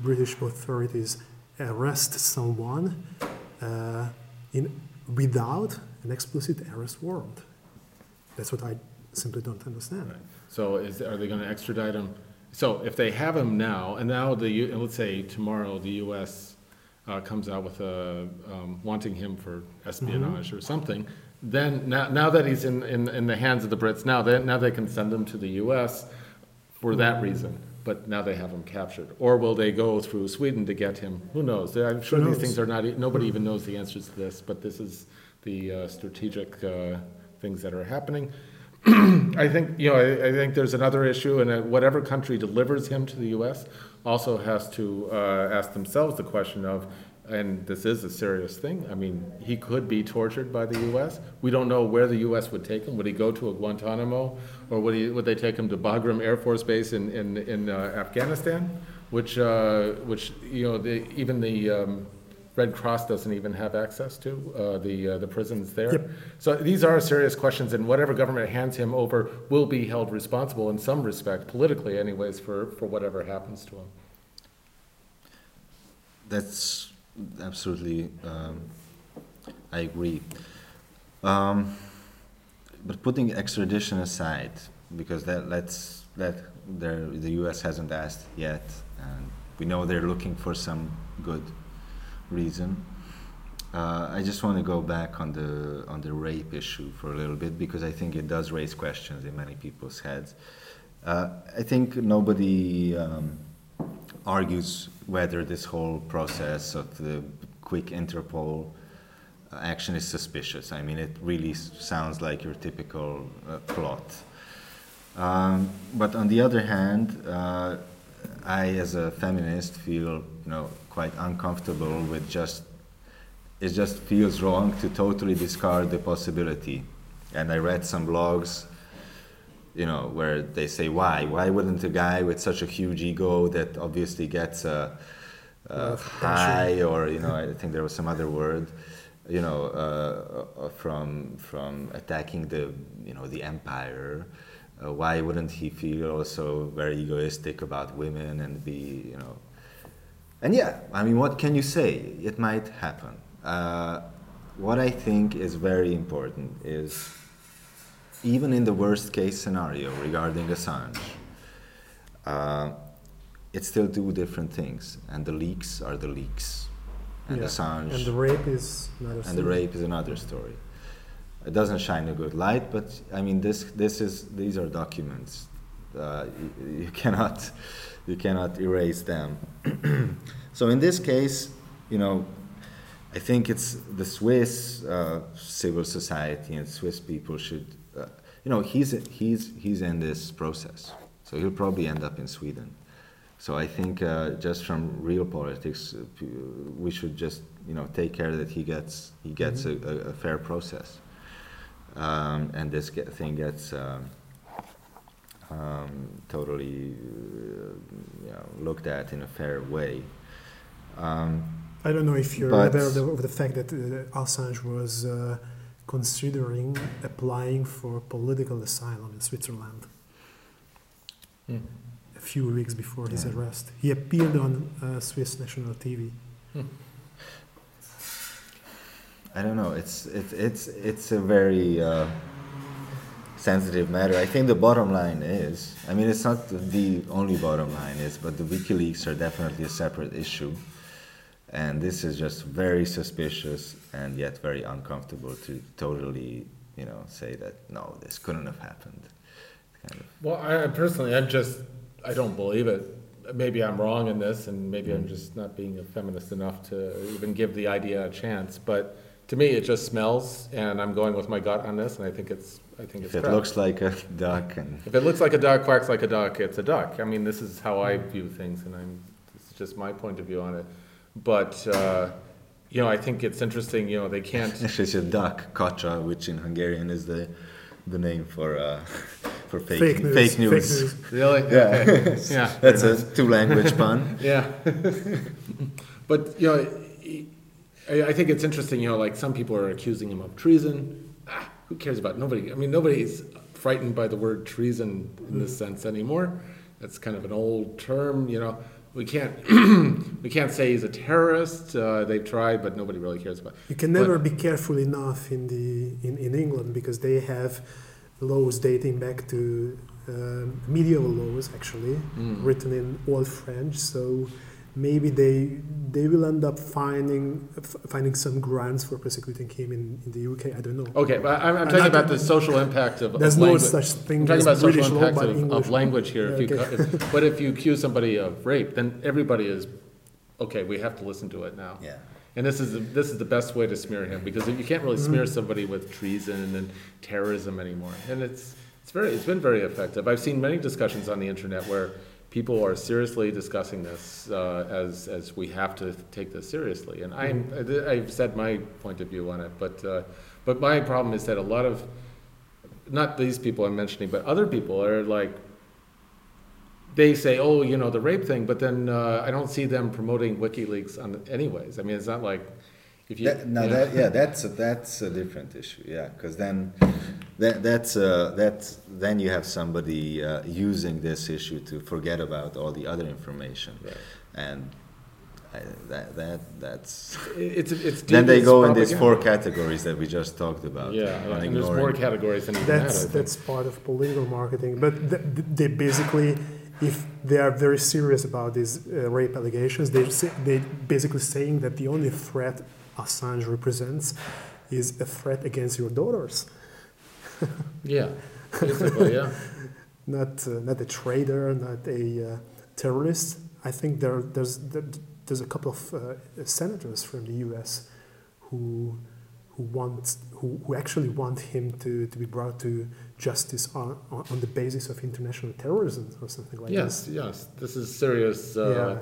Speaker 5: British authorities arrest someone uh, in without an explicit arrest warrant? That's what I simply don't understand.
Speaker 1: Right. So is, are they gonna extradite him? So if they have him now, and now the, U- let's say tomorrow, the US uh, comes out with a, um, wanting him for espionage or something, then now, now that he's in, in, in the hands of the Brits, now they, now they can send him to the US for that reason, but now they have him captured. Or will they go through Sweden to get him? Who knows? I'm sure
Speaker 5: Who
Speaker 1: these
Speaker 5: knows?
Speaker 1: things are not, nobody even knows the answers to this, but this is the uh, strategic uh, things that are happening. I think, you know, I, I think there's another issue, and whatever country delivers him to the U.S. also has to uh, ask themselves the question of, and this is a serious thing. I mean, he could be tortured by the U.S. We don't know where the U.S. would take him. Would he go to a Guantanamo, or would he would they take him to Bagram Air Force Base in in, in uh, Afghanistan, which uh, which you know the, even the um, Red Cross doesn't even have access to uh, the uh, the prisons there.
Speaker 5: Yep.
Speaker 1: So these are serious questions, and whatever government hands him over will be held responsible in some respect, politically, anyways, for for whatever happens to him.
Speaker 4: That's absolutely, um, I agree. Um, but putting extradition aside, because that let's that there, the U.S. hasn't asked yet, and we know they're looking for some good reason. Uh, I just want to go back on the on the rape issue for a little bit because I think it does raise questions in many people's heads. Uh, I think nobody um, argues whether this whole process of the quick Interpol uh, action is suspicious. I mean, it really sounds like your typical uh, plot. Um, but on the other hand, uh, I, as a feminist, feel you know quite uncomfortable with just. It just feels wrong to totally discard the possibility. And I read some blogs, you know, where they say, why? Why wouldn't a guy with such a huge ego that obviously gets a, a high, or you know, I think there was some other word, you know, uh, uh, from from attacking the you know the empire. Uh, why wouldn't he feel also very egoistic about women and be you know? And yeah, I mean, what can you say? It might happen. Uh, what I think is very important is even in the worst case scenario regarding Assange, uh, it's still two different things, and the leaks are the leaks, and
Speaker 5: Yeah.
Speaker 4: Assange
Speaker 5: And the rape is another
Speaker 4: and the
Speaker 5: story.
Speaker 4: rape is another story. It doesn't shine a good light, but I mean, this this is these are documents. Uh, you, you cannot you cannot erase them. so in this case, you know, I think it's the Swiss uh, civil society and Swiss people should, uh, you know, he's he's he's in this process, so he'll probably end up in Sweden. So I think uh, just from real politics, uh, we should just you know take care that he gets he gets a, a, a fair process, um, and this thing gets. Um, um, totally uh, you know, looked at in a fair way. Um,
Speaker 5: I don't know if you're aware of the, of the fact that uh, Assange was uh, considering applying for political asylum in Switzerland
Speaker 1: Hmm.
Speaker 5: a few weeks before his arrest. He appeared on uh, Swiss national TV.
Speaker 4: I don't know. It's it's it's it's a very uh, sensitive matter. I think the bottom line is. I mean, it's not the only bottom line is, but the WikiLeaks are definitely a separate issue, and this is just very suspicious and yet very uncomfortable to totally, you know, say that no, this couldn't have happened. Kind of.
Speaker 1: Well, I I personally, I'm just, I don't believe it. Maybe I'm wrong in this, and maybe I'm mm. just not being a feminist enough to even give the idea a chance. But to me, it just smells, and I'm going with my gut on this, and I think it's, I think it's
Speaker 4: If it
Speaker 1: crap.
Speaker 4: looks like a duck and
Speaker 1: If it looks like a duck, quacks like a duck, it's a duck. I mean, this is how I view things, and I'm, it's just my point of view on it. But, uh, you know, I think it's interesting, you know, they can't,
Speaker 4: actually it's a duck, kacsa, which in Hungarian is the the name for uh, for fake
Speaker 5: Fake news.
Speaker 4: Fake news.
Speaker 5: Fake news.
Speaker 1: really?
Speaker 4: Yeah.
Speaker 1: Okay. Yeah.
Speaker 4: That's a two language pun.
Speaker 1: Yeah. but, you know, I, I think it's interesting, you know, like some people are accusing him of treason. Who cares about nobody? I mean, nobody's frightened by the word treason in this sense anymore. That's kind of an old term, you know. We can't we can't say he's a terrorist. Uh, they've tried, but nobody really cares about.
Speaker 5: You can
Speaker 1: But-
Speaker 5: never be careful enough in the in, in England because they have laws dating back to um, medieval laws actually
Speaker 1: Mm.
Speaker 5: written in old French. So maybe they they will end up finding f- finding some grounds for persecuting him in, in the UK. I don't know.
Speaker 1: Okay, but I'm, I'm
Speaker 5: I'm
Speaker 1: talking about the social impact of,
Speaker 5: There's
Speaker 1: of
Speaker 5: no
Speaker 1: language.
Speaker 5: such thing
Speaker 1: I'm talking
Speaker 5: as
Speaker 1: about social
Speaker 5: British law,
Speaker 1: impacts
Speaker 5: but
Speaker 1: of, of language here. If you,
Speaker 5: Okay.
Speaker 1: cu- if, but if you accuse somebody of rape, then everybody is, okay, we have to listen to it now.
Speaker 4: Yeah.
Speaker 1: And this is, the- this is the best way to smear him, because you can't really smear
Speaker 5: Mm-hmm.
Speaker 1: somebody with treason and terrorism anymore. And it's, it's very, it's been very effective. I've seen many discussions on the internet where people are seriously discussing this uh, as, as we have to take this seriously. And I'm,
Speaker 5: Mm-hmm.
Speaker 1: I've said my point of view on it, but, uh, but my problem is that a lot of, not these people I'm mentioning, but other people are like, they say, oh, you know, the rape thing, but then uh, I don't see them promoting WikiLeaks on anyways. I mean, it's not like if you.
Speaker 4: That, now
Speaker 1: you know-
Speaker 4: that yeah, that's a, that's a different issue. Yeah, because then that that's uh, that's then you have somebody uh, using this issue to forget about all the other information,
Speaker 1: Right.
Speaker 4: and I, that that that's
Speaker 1: It's, it's
Speaker 4: then they
Speaker 1: devious
Speaker 4: go in these four categories that we just talked about.
Speaker 1: Yeah,
Speaker 4: on
Speaker 1: and there's more categories than even
Speaker 5: That's
Speaker 1: that. I
Speaker 5: that's part of political marketing. But th- th- they basically, if they are very serious about these uh, rape allegations, they say, they basically saying that the only threat Assange represents is a threat against your daughters,
Speaker 1: Yeah, basically, yeah.
Speaker 5: not uh, not a traitor, not a uh, terrorist. I think there there's there, there's a couple of uh, senators from the U.S. who who want who, who actually want him to, to be brought to justice on, on, on the basis of international terrorism or something like
Speaker 1: Yes,
Speaker 5: this.
Speaker 1: yes. This is serious uh,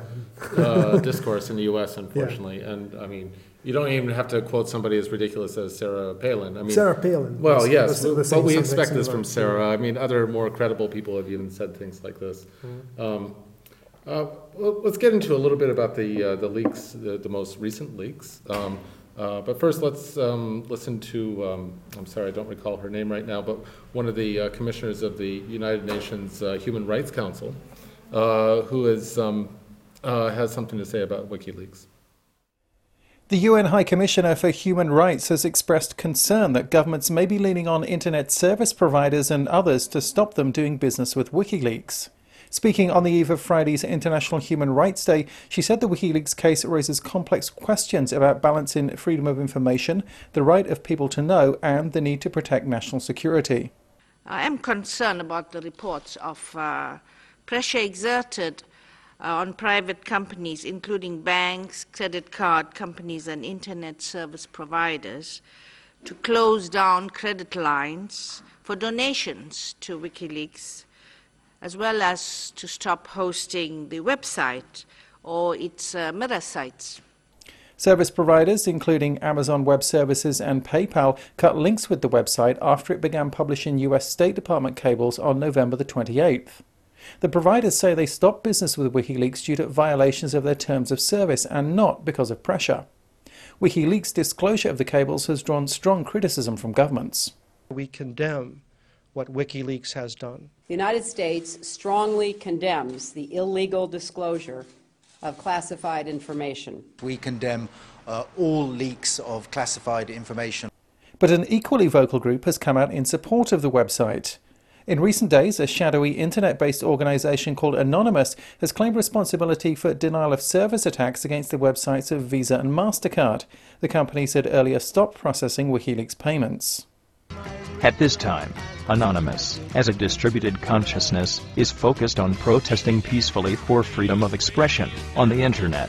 Speaker 5: Yeah.
Speaker 1: uh, discourse in the U.S., unfortunately. And I mean, you don't even have to quote somebody as ridiculous as Sarah Palin. I mean,
Speaker 5: Sarah Palin.
Speaker 1: Well, yes,
Speaker 5: was
Speaker 1: but we expect this from. Sarah. I mean, other more credible people have even said things like this.
Speaker 5: Mm-hmm.
Speaker 1: Um, uh, well, let's get into a little bit about the uh, the leaks, the, the most recent leaks. Um, uh, but first, let's um, listen to. Um, I'm sorry, I don't recall her name right now, but one of the uh, commissioners of the United Nations uh, Human Rights Council, uh, who is um, uh, has something to say about WikiLeaks.
Speaker 8: The UN High Commissioner for Human Rights has expressed concern that governments may be leaning on internet service providers and others to stop them doing business with WikiLeaks. Speaking on the eve of Friday's International Human Rights Day, she said the WikiLeaks case raises complex questions about balancing freedom of information, the right of people to know, and the need to protect national security.
Speaker 9: I am concerned about the reports of uh, pressure exerted on private companies, including banks, credit card companies, and internet service providers, to close down credit lines for donations to WikiLeaks, as well as to stop hosting the website or its uh, mirror sites.
Speaker 8: Service providers, including Amazon Web Services and PayPal, cut links with the website after it began publishing US State Department cables on November the 28th. The providers say they stopped business with WikiLeaks due to violations of their terms of service and not because of pressure. WikiLeaks' disclosure of the cables has drawn strong criticism from governments.
Speaker 10: We condemn what WikiLeaks has done.
Speaker 11: The United States strongly condemns the illegal disclosure of classified information.
Speaker 12: We condemn uh, all leaks of classified information.
Speaker 8: But an equally vocal group has come out in support of the website. In recent days, a shadowy internet based organization called Anonymous has claimed responsibility for denial of service attacks against the websites of Visa and MasterCard. The company said earlier stopped processing WikiLeaks payments.
Speaker 13: At this time, Anonymous, as a distributed consciousness, is focused on protesting peacefully for freedom of expression on the internet.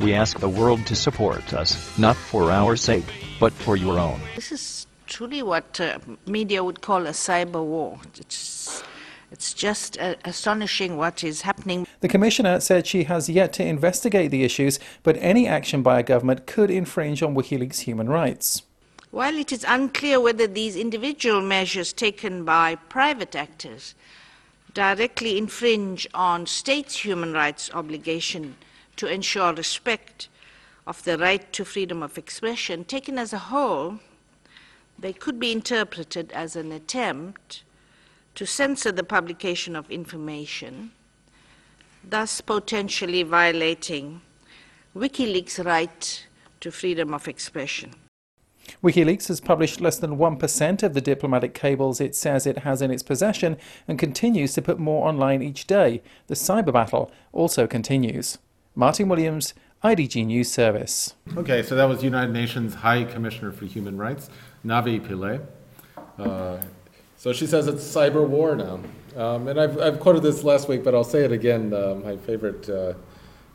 Speaker 13: We ask the world to support us, not for our sake, but for your own.
Speaker 9: This is truly what uh, media would call a cyber war. It's, it's just uh, astonishing what is happening.
Speaker 8: The Commissioner said she has yet to investigate the issues, but any action by a government could infringe on WikiLeaks' human rights.
Speaker 9: While it is unclear whether these individual measures taken by private actors directly infringe on states' human rights obligation to ensure respect of the right to freedom of expression, taken as a whole, they could be interpreted as an attempt to censor the publication of information, thus potentially violating WikiLeaks' right to freedom of expression.
Speaker 8: WikiLeaks has published less than 1% of the diplomatic cables it says it has in its possession and continues to put more online each day. The cyber battle also continues. Martin Williams, IDG News Service.
Speaker 1: Okay, so that was United Nations High Commissioner for Human Rights, Navi Pillay. Uh, so she says it's cyber war now. Um, and I've, I've quoted this last week, but I'll say it again. Uh, my favorite uh,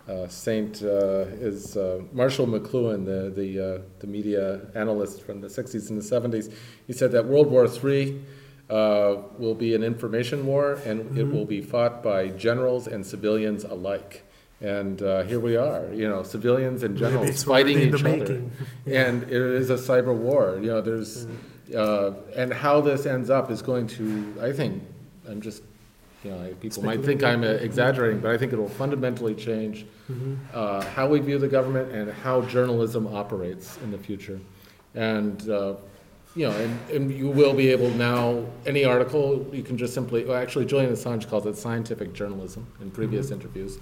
Speaker 1: uh, saint uh, is uh, Marshall McLuhan, the, the, uh, the media analyst from the 60s and the 70s. He said that World War III uh, will be an information war and it
Speaker 5: Mhm.
Speaker 1: will be fought by generals and civilians alike. And uh, here we are, you know, civilians and generals fighting each other. And it is a cyber war. You know, there's, uh, and how this ends up is going to, I think, I'm just, you know, people might think I'm exaggerating, but I think it will fundamentally change
Speaker 5: Mhm.
Speaker 1: uh, how we view the government and how journalism operates in the future. And, uh, you know, and, and you will be able now, any article, you can just simply, well, actually, Julian Assange calls it scientific journalism in previous
Speaker 5: Mhm.
Speaker 1: interviews,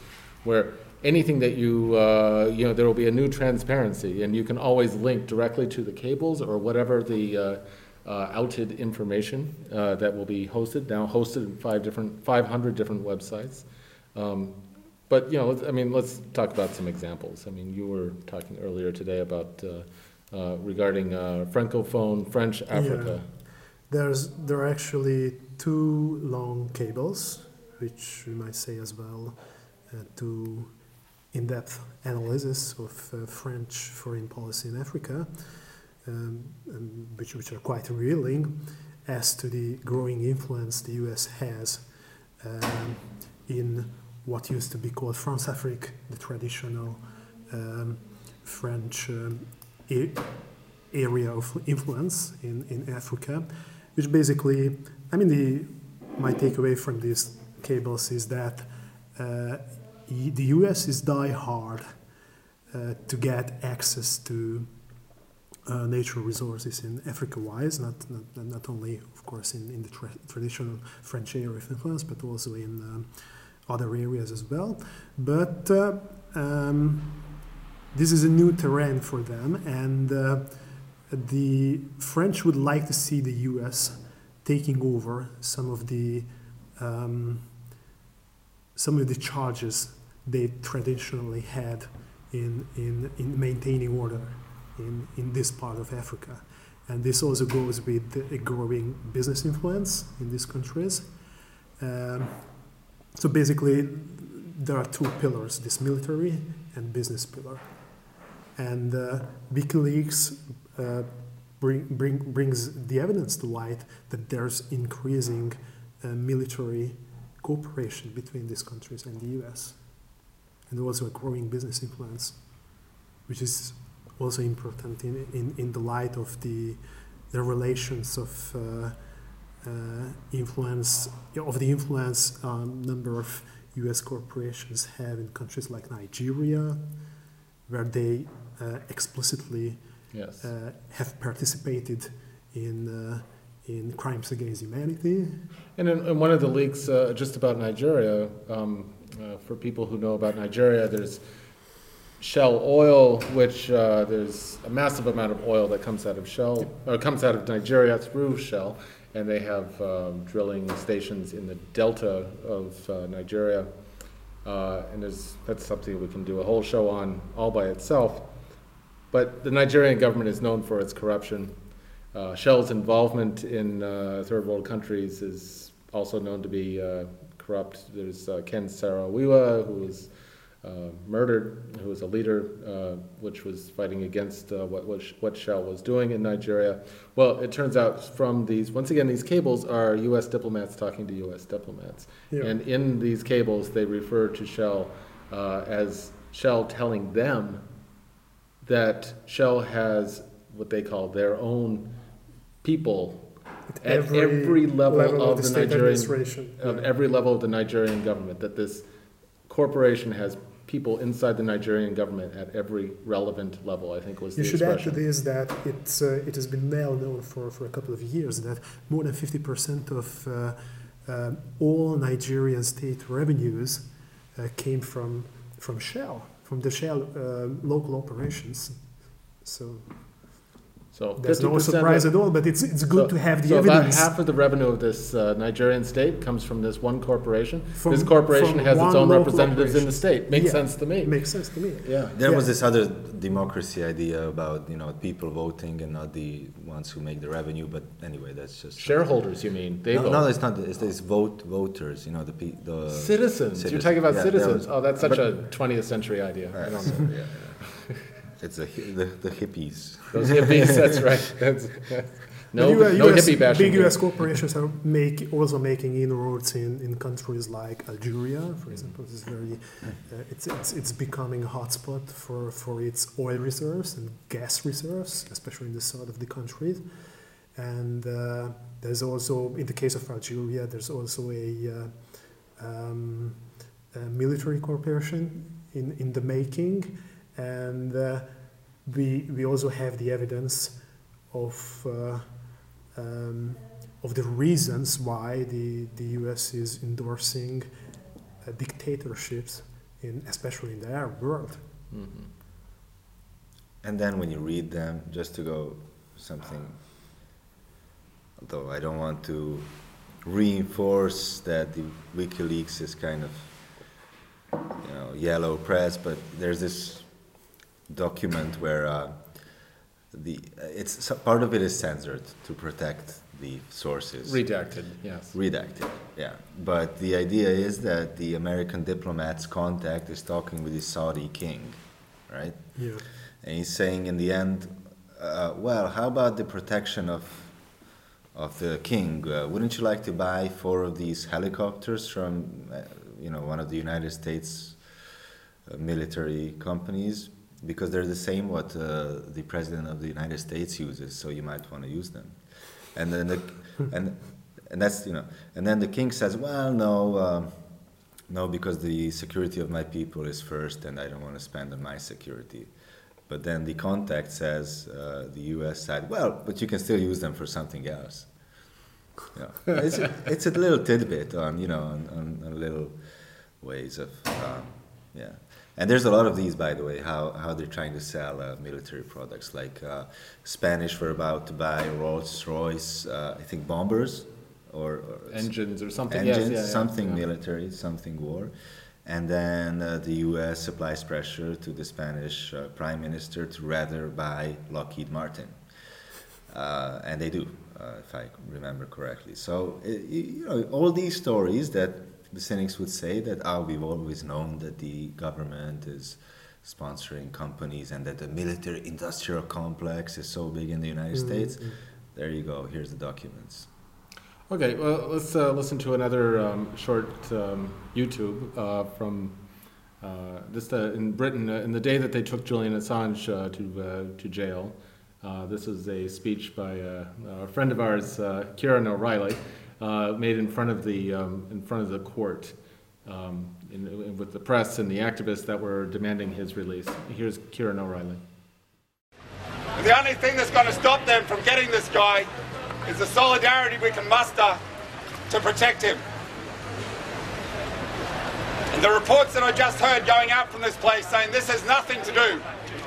Speaker 1: where anything that you, uh, you know, there will be a new transparency, and you can always link directly to the cables or whatever the uh, uh, outed information uh, that will be hosted, now hosted in five different, 500 different websites. Um, but, you know, let's- I mean, let's talk about some examples. I mean, you were talking earlier today about uh, uh, regarding uh, Francophone French Africa.
Speaker 5: There's there are actually two long cables, which we might say as well, uh, two in-depth analysis of uh, French foreign policy in Africa. um, and which, which are quite revealing as to the growing influence the US has um, in what used to be called France Afrique, the traditional um, French um, a- area of influence in, in Africa, which basically, I mean, the, my takeaway from these cables is that uh, the US is die hard uh, to get access to uh, natural resources in Africa wise, not, not, not only, of course, in, in the tra- traditional French area of influence, but also in um, other areas as well. But uh, um, this is a new terrain for them, and uh, the French would like to see the US taking over some of the um, some of the charges they traditionally had in, in, in maintaining order in, in this part of Africa. And this also goes with a growing business influence in these countries. Um, so basically, there are two pillars this military and business pillar. And uh, WikiLeaks uh, bring, bring, brings the evidence to light that there's increasing uh, military cooperation between these countries and the US, and also a growing business influence, which is also important in, in, in the light of the, the relations of uh, uh, influence of the influence a um, number of U.S. corporations have in countries like Nigeria, where they uh, explicitly
Speaker 1: Yes.
Speaker 5: uh, have participated in uh, in crimes against humanity.
Speaker 1: And in, in one of the leaks uh, just about Nigeria, um, uh, for people who know about Nigeria, there's Shell oil, which uh, there's a massive amount of oil that comes out of Shell, or comes out of Nigeria through Shell, and they have um, drilling stations in the delta of uh, Nigeria. Uh, and that's something we can do a whole show on all by itself. But the Nigerian government is known for its corruption. Uh, Shell's involvement in uh, third world countries is also known to be corrupt. There's uh, Ken Saro-Wiwa, who was uh, murdered, who was a leader uh, which was fighting against uh, what, what, what Shell was doing in Nigeria. Well, it turns out from these, once again, these cables are U.S. diplomats talking to U.S. diplomats.
Speaker 5: Yeah.
Speaker 1: And in these cables, they refer to Shell uh, as Shell telling them that Shell has what they call their own people at
Speaker 5: every
Speaker 1: every, level,
Speaker 5: level of
Speaker 1: of,
Speaker 5: the
Speaker 1: Nigerian of
Speaker 5: yeah.
Speaker 1: every level of the Nigerian government. That this corporation has people inside the Nigerian government at every relevant level. I think was
Speaker 5: You should add to
Speaker 1: expression.
Speaker 5: this that it's, uh, it has been well known for, for a couple of years that more than 50% of uh, um all Nigerian state revenues uh, came from, from Shell, from the Shell uh, local operations. So
Speaker 1: So
Speaker 5: there's no surprise
Speaker 1: of-
Speaker 5: at all, but it's, it's good
Speaker 1: so-
Speaker 5: to have the
Speaker 1: so
Speaker 5: evidence.
Speaker 1: About half of the revenue of this uh, Nigerian state comes from this one corporation.
Speaker 5: From-
Speaker 1: this corporation has its own representatives in the state. Makes
Speaker 5: Yeah,
Speaker 1: sense to me.
Speaker 5: Makes sense to me.
Speaker 1: Yeah.
Speaker 4: There was this other democracy idea about you know people voting and not the ones who make the revenue. But anyway, that's just
Speaker 1: Shareholders, you mean? They
Speaker 4: no,
Speaker 1: vote.
Speaker 4: no, it's not. It's, it's vote voters. You know the the
Speaker 1: Citizens. You're talking about
Speaker 4: Yeah, that
Speaker 1: citizens.
Speaker 4: was-
Speaker 1: oh, that's such
Speaker 4: but-
Speaker 1: a 20th century idea. I don't know.
Speaker 4: yeah, yeah. It's the, the the hippies.
Speaker 1: Those hippies. That's right. That's, no,
Speaker 5: But
Speaker 1: no
Speaker 5: US
Speaker 1: hippie bashing.
Speaker 5: Big
Speaker 1: here.
Speaker 5: US corporations are make, also making inroads in, in countries like Algeria, for example. It's very, uh, it's, it's, it's becoming a hotspot for, for its oil reserves and gas reserves, especially in the south of the country. And uh, there's also, in the case of Algeria, there's also a, uh, um, a military corporation in, in the making. And uh, we, we also have the evidence of, uh, um, of the reasons why the, the US is endorsing uh, dictatorships, in, especially in the Arab world.
Speaker 1: Mm-hmm.
Speaker 4: And then when you read them, just to go something, although I don't want to reinforce that the WikiLeaks is kind of, you know, yellow press, but there's this document where uh, the it's so part of it is censored to protect the sources.
Speaker 1: Redacted. Yes.
Speaker 4: Redacted, yeah. But the idea is that the American diplomat's contact is talking with the Saudi king, right?
Speaker 5: Yeah.
Speaker 4: And he's saying in the end, uh, well, how about the protection of of the king? Uh, wouldn't you like to buy four of these helicopters from, uh, you know, one of the United States uh, military companies? Because they're the same what uh, the president of the United States uses, so you might want to use them. And then the, and and that's you know, and then the king says, well, no. Um, no, because the security of my people is first, and I don't want to spend on my security. But then the contact says, uh, the US side, well, but you can still use them for something else. Yeah. it's, a, it's a little tidbit on, you know, on, on, on little ways of, um, yeah. And there's a lot of these, by the way, how, how they're trying to sell uh, military products. Like uh, Spanish were about to buy Rolls Royce, uh, I think bombers or, or
Speaker 1: engines or something.
Speaker 4: Engines,
Speaker 1: yes, yeah,
Speaker 4: something
Speaker 1: yeah.
Speaker 4: military, something war. And then uh, the U.S. applies pressure to the Spanish uh, prime minister to rather buy Lockheed Martin, uh, and they do, uh, if I remember correctly. So you know all these stories that the cynics would say that oh we've always known that the government is sponsoring companies and that the military industrial complex is so big in the United
Speaker 1: Mhm.
Speaker 4: States. There you go. Here's the documents.
Speaker 1: Okay, well, let's uh, listen to another um, short um, YouTube uh, from uh, this uh, in Britain uh, in the day that they took Julian Assange uh, to uh, to jail. Uh, this is a speech by uh, a friend of ours, uh, Ciaron O'Reilly, uh, made in front of the um, in front of the court um, in, in- with the press and the activists that were demanding his release. Here's Ciaron O'Reilly.
Speaker 14: The only thing that's going to stop them from getting this guy is the solidarity we can muster to protect him. And the reports that I just heard going out from this place saying this has nothing to do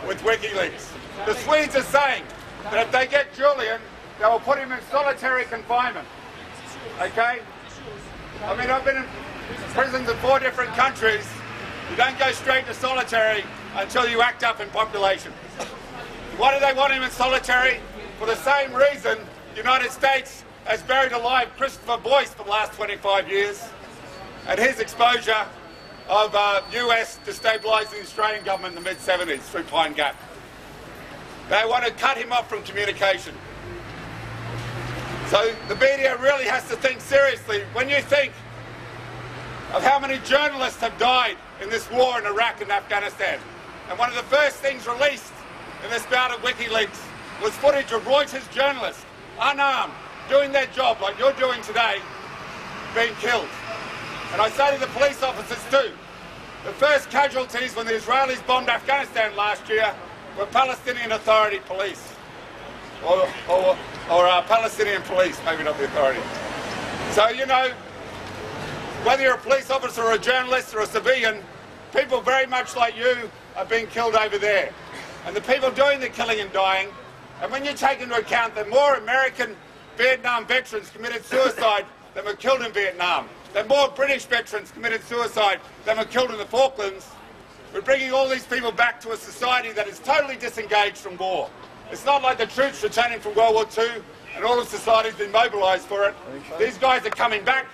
Speaker 14: with WikiLeaks. The Swedes are saying that if they get Julian, they will put him in solitary confinement. Okay? I mean, I've been in prisons in four different countries. You don't go straight to solitary until you act up in population. Why do they want him in solitary? For the same reason the United States has buried alive Christopher Boyce for the last 25 years and his exposure of uh, US destabilising the Australian government in the mid-70s through Pine Gap. They want to cut him off from communication. So the media really has to think seriously. When you think of how many journalists have died in this war in Iraq and Afghanistan, and one of the first things released in this bout of WikiLeaks was footage of Reuters journalists, unarmed, doing their job like you're doing today, being killed. And I say to the police officers too, the first casualties when the Israelis bombed Afghanistan last year were Palestinian Authority police. Or, or, or uh, Palestinian police, maybe not the authority. So, you know, whether you're a police officer or a journalist or a civilian, people very much like you are being killed over there. And the people doing the killing and dying, and when you take into account that more American Vietnam veterans committed suicide than were killed in Vietnam, that more British veterans committed suicide than were killed in the Falklands, we're bringing all these people back to a society that is totally disengaged from war. It's not like the troops returning from World War II and all of society's been mobilised for it. These guys are coming back.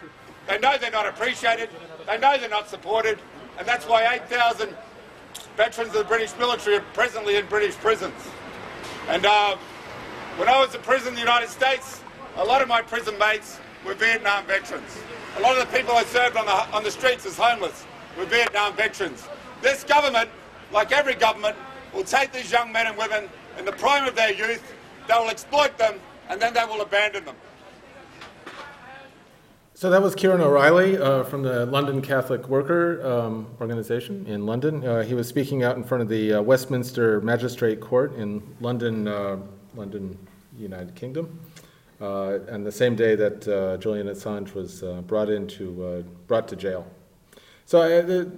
Speaker 14: They know they're not appreciated. They know they're not supported. And that's why 8,000 veterans of the British military are presently in British prisons. And uh, when I was in prison in the United States, a lot of my prison mates were Vietnam veterans. A lot of the people I served on the, on the streets as homeless were Vietnam veterans. This government, like every government, will take these young men and women in the prime of their youth, they will exploit them, and then they will abandon them.
Speaker 1: So that was Ciaron O'Reilly uh, from the London Catholic Worker um, Organization in London. Uh, he was speaking out in front of the uh, Westminster Magistrate Court in London, uh, London, United Kingdom, uh, and the same day that uh, Julian Assange was brought into brought to jail. So the,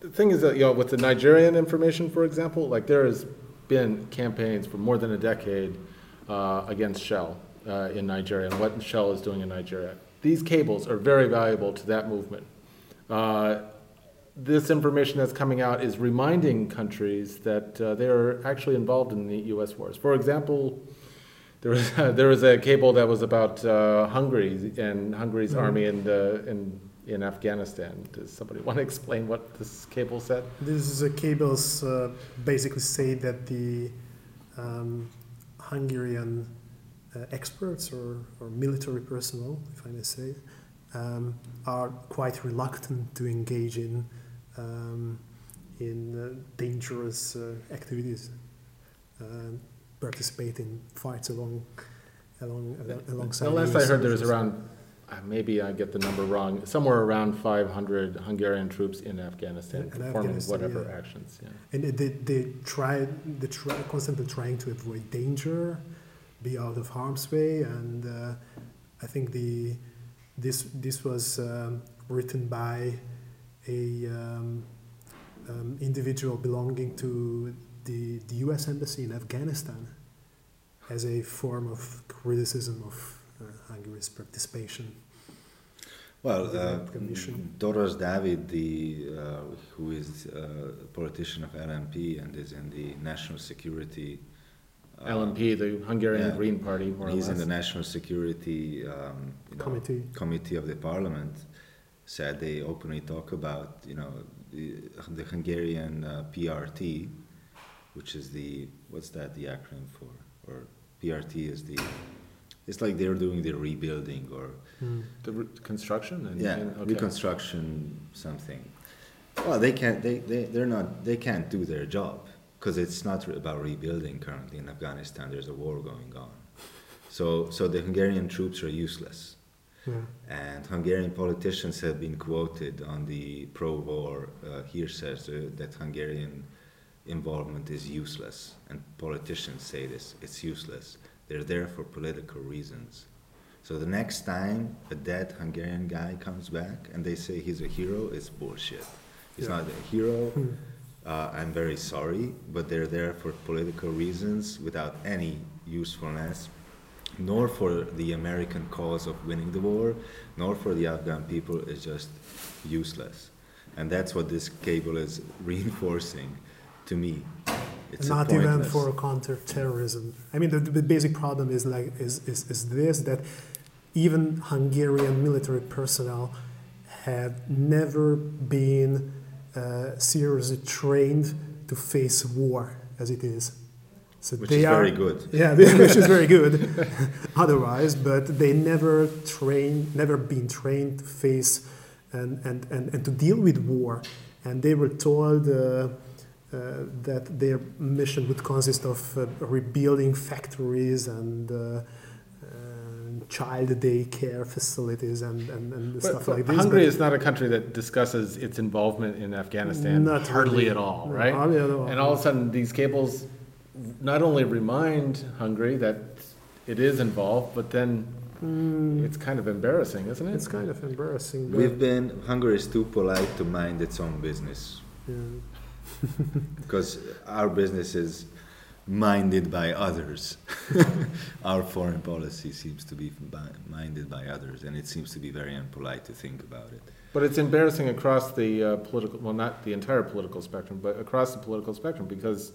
Speaker 1: the thing is that you know with the Nigerian information, for example, like there has been campaigns for more than a decade uh, against Shell uh, in Nigeria and what Shell is doing in Nigeria. These cables are very valuable to that movement. Uh, this information that's coming out is reminding countries that uh, they are actually involved in the U.S. wars. For example, there was there was a cable that was about uh, Hungary and Hungary's
Speaker 5: Mhm.
Speaker 1: army in the in in Afghanistan. Does somebody want to explain what this cable said?
Speaker 5: This is a cables uh, basically say that the um, Hungarian uh, experts or, or military personnel, if I may say, um, are quite reluctant to engage in um, in uh, dangerous uh, activities, um, participate in fights along along alongside.
Speaker 1: The last I heard, there was around maybe I get the number wrong, somewhere around 500 Hungarian troops in Afghanistan
Speaker 5: In
Speaker 1: performing
Speaker 5: Afghanistan,
Speaker 1: whatever
Speaker 5: yeah.
Speaker 1: actions. Yeah.
Speaker 5: And they, they try, they try constantly trying to avoid danger, be out of harm's way, and uh, I think the this this was um, written by a um, um, individual belonging to the, the U.S. embassy in Afghanistan as a form of criticism of uh, Hungary's participation.
Speaker 4: Well,
Speaker 5: the
Speaker 4: uh,
Speaker 5: commission.
Speaker 4: Dorosz Dávid, the, uh, who is a politician of LMP and is in the National Security uh,
Speaker 1: LMP, the Hungarian Green Party, more or
Speaker 4: He's in the National Security um, you know,
Speaker 5: Committee.
Speaker 4: Committee of the Parliament. Said they openly talk about you know the, the Hungarian uh, PRT, which is the what's that the acronym for? Or PRT is the it's like they're doing the rebuilding or
Speaker 1: The re- construction? And,
Speaker 4: yeah,
Speaker 1: and- okay.
Speaker 4: reconstruction something. Well, they can't. They they they're not. They can't do their job because it's not re- about rebuilding currently in Afghanistan. There's a war going on, so so the Hungarian troops are useless.
Speaker 5: Yeah.
Speaker 4: And Hungarian politicians have been quoted on the pro-war uh, here says uh, that Hungarian involvement is useless, and politicians say this: it's useless. They're there for political reasons. So the next time a dead Hungarian guy comes back and they say he's a hero, it's bullshit. He's
Speaker 5: Yeah.
Speaker 4: not a hero. Uh, I'm very sorry, but they're there for political reasons without any usefulness, nor for the American cause of winning the war, nor for the Afghan people. It's just useless. And that's what this cable is reinforcing to me. It's
Speaker 5: not even for counterterrorism. I mean, the, the basic problem is like is, is, is this that even Hungarian military personnel have never been uh, seriously trained to face war as it is. So
Speaker 4: Which
Speaker 5: they
Speaker 4: is
Speaker 5: are,
Speaker 4: very good.
Speaker 5: Yeah, which is very good. Otherwise, but they never train, never been trained to face and, and, and, and to deal with war. And they were told uh, uh, that their mission would consist of uh, rebuilding factories and uh, uh, child daycare facilities and, and, and
Speaker 1: But-
Speaker 5: stuff
Speaker 1: but
Speaker 5: like this.
Speaker 1: Hungary
Speaker 5: but-
Speaker 1: is not a country that discusses its involvement in Afghanistan
Speaker 5: Not
Speaker 1: hardly
Speaker 5: really.
Speaker 1: at all, right?
Speaker 5: No, hardly at all.
Speaker 1: And all of a sudden, these cables not only remind Hungary that it is involved, but then it's kind of embarrassing, isn't it?
Speaker 5: Hmm. It's kind of embarrassing.
Speaker 4: We've been Hungary is too polite to mind its own business
Speaker 5: Yeah.
Speaker 4: because our business is minded by others. our foreign policy seems to be minded by others, and it seems to be very impolite to think about it.
Speaker 1: But it's embarrassing across the uh, political, well, not the entire political spectrum, but across the political spectrum because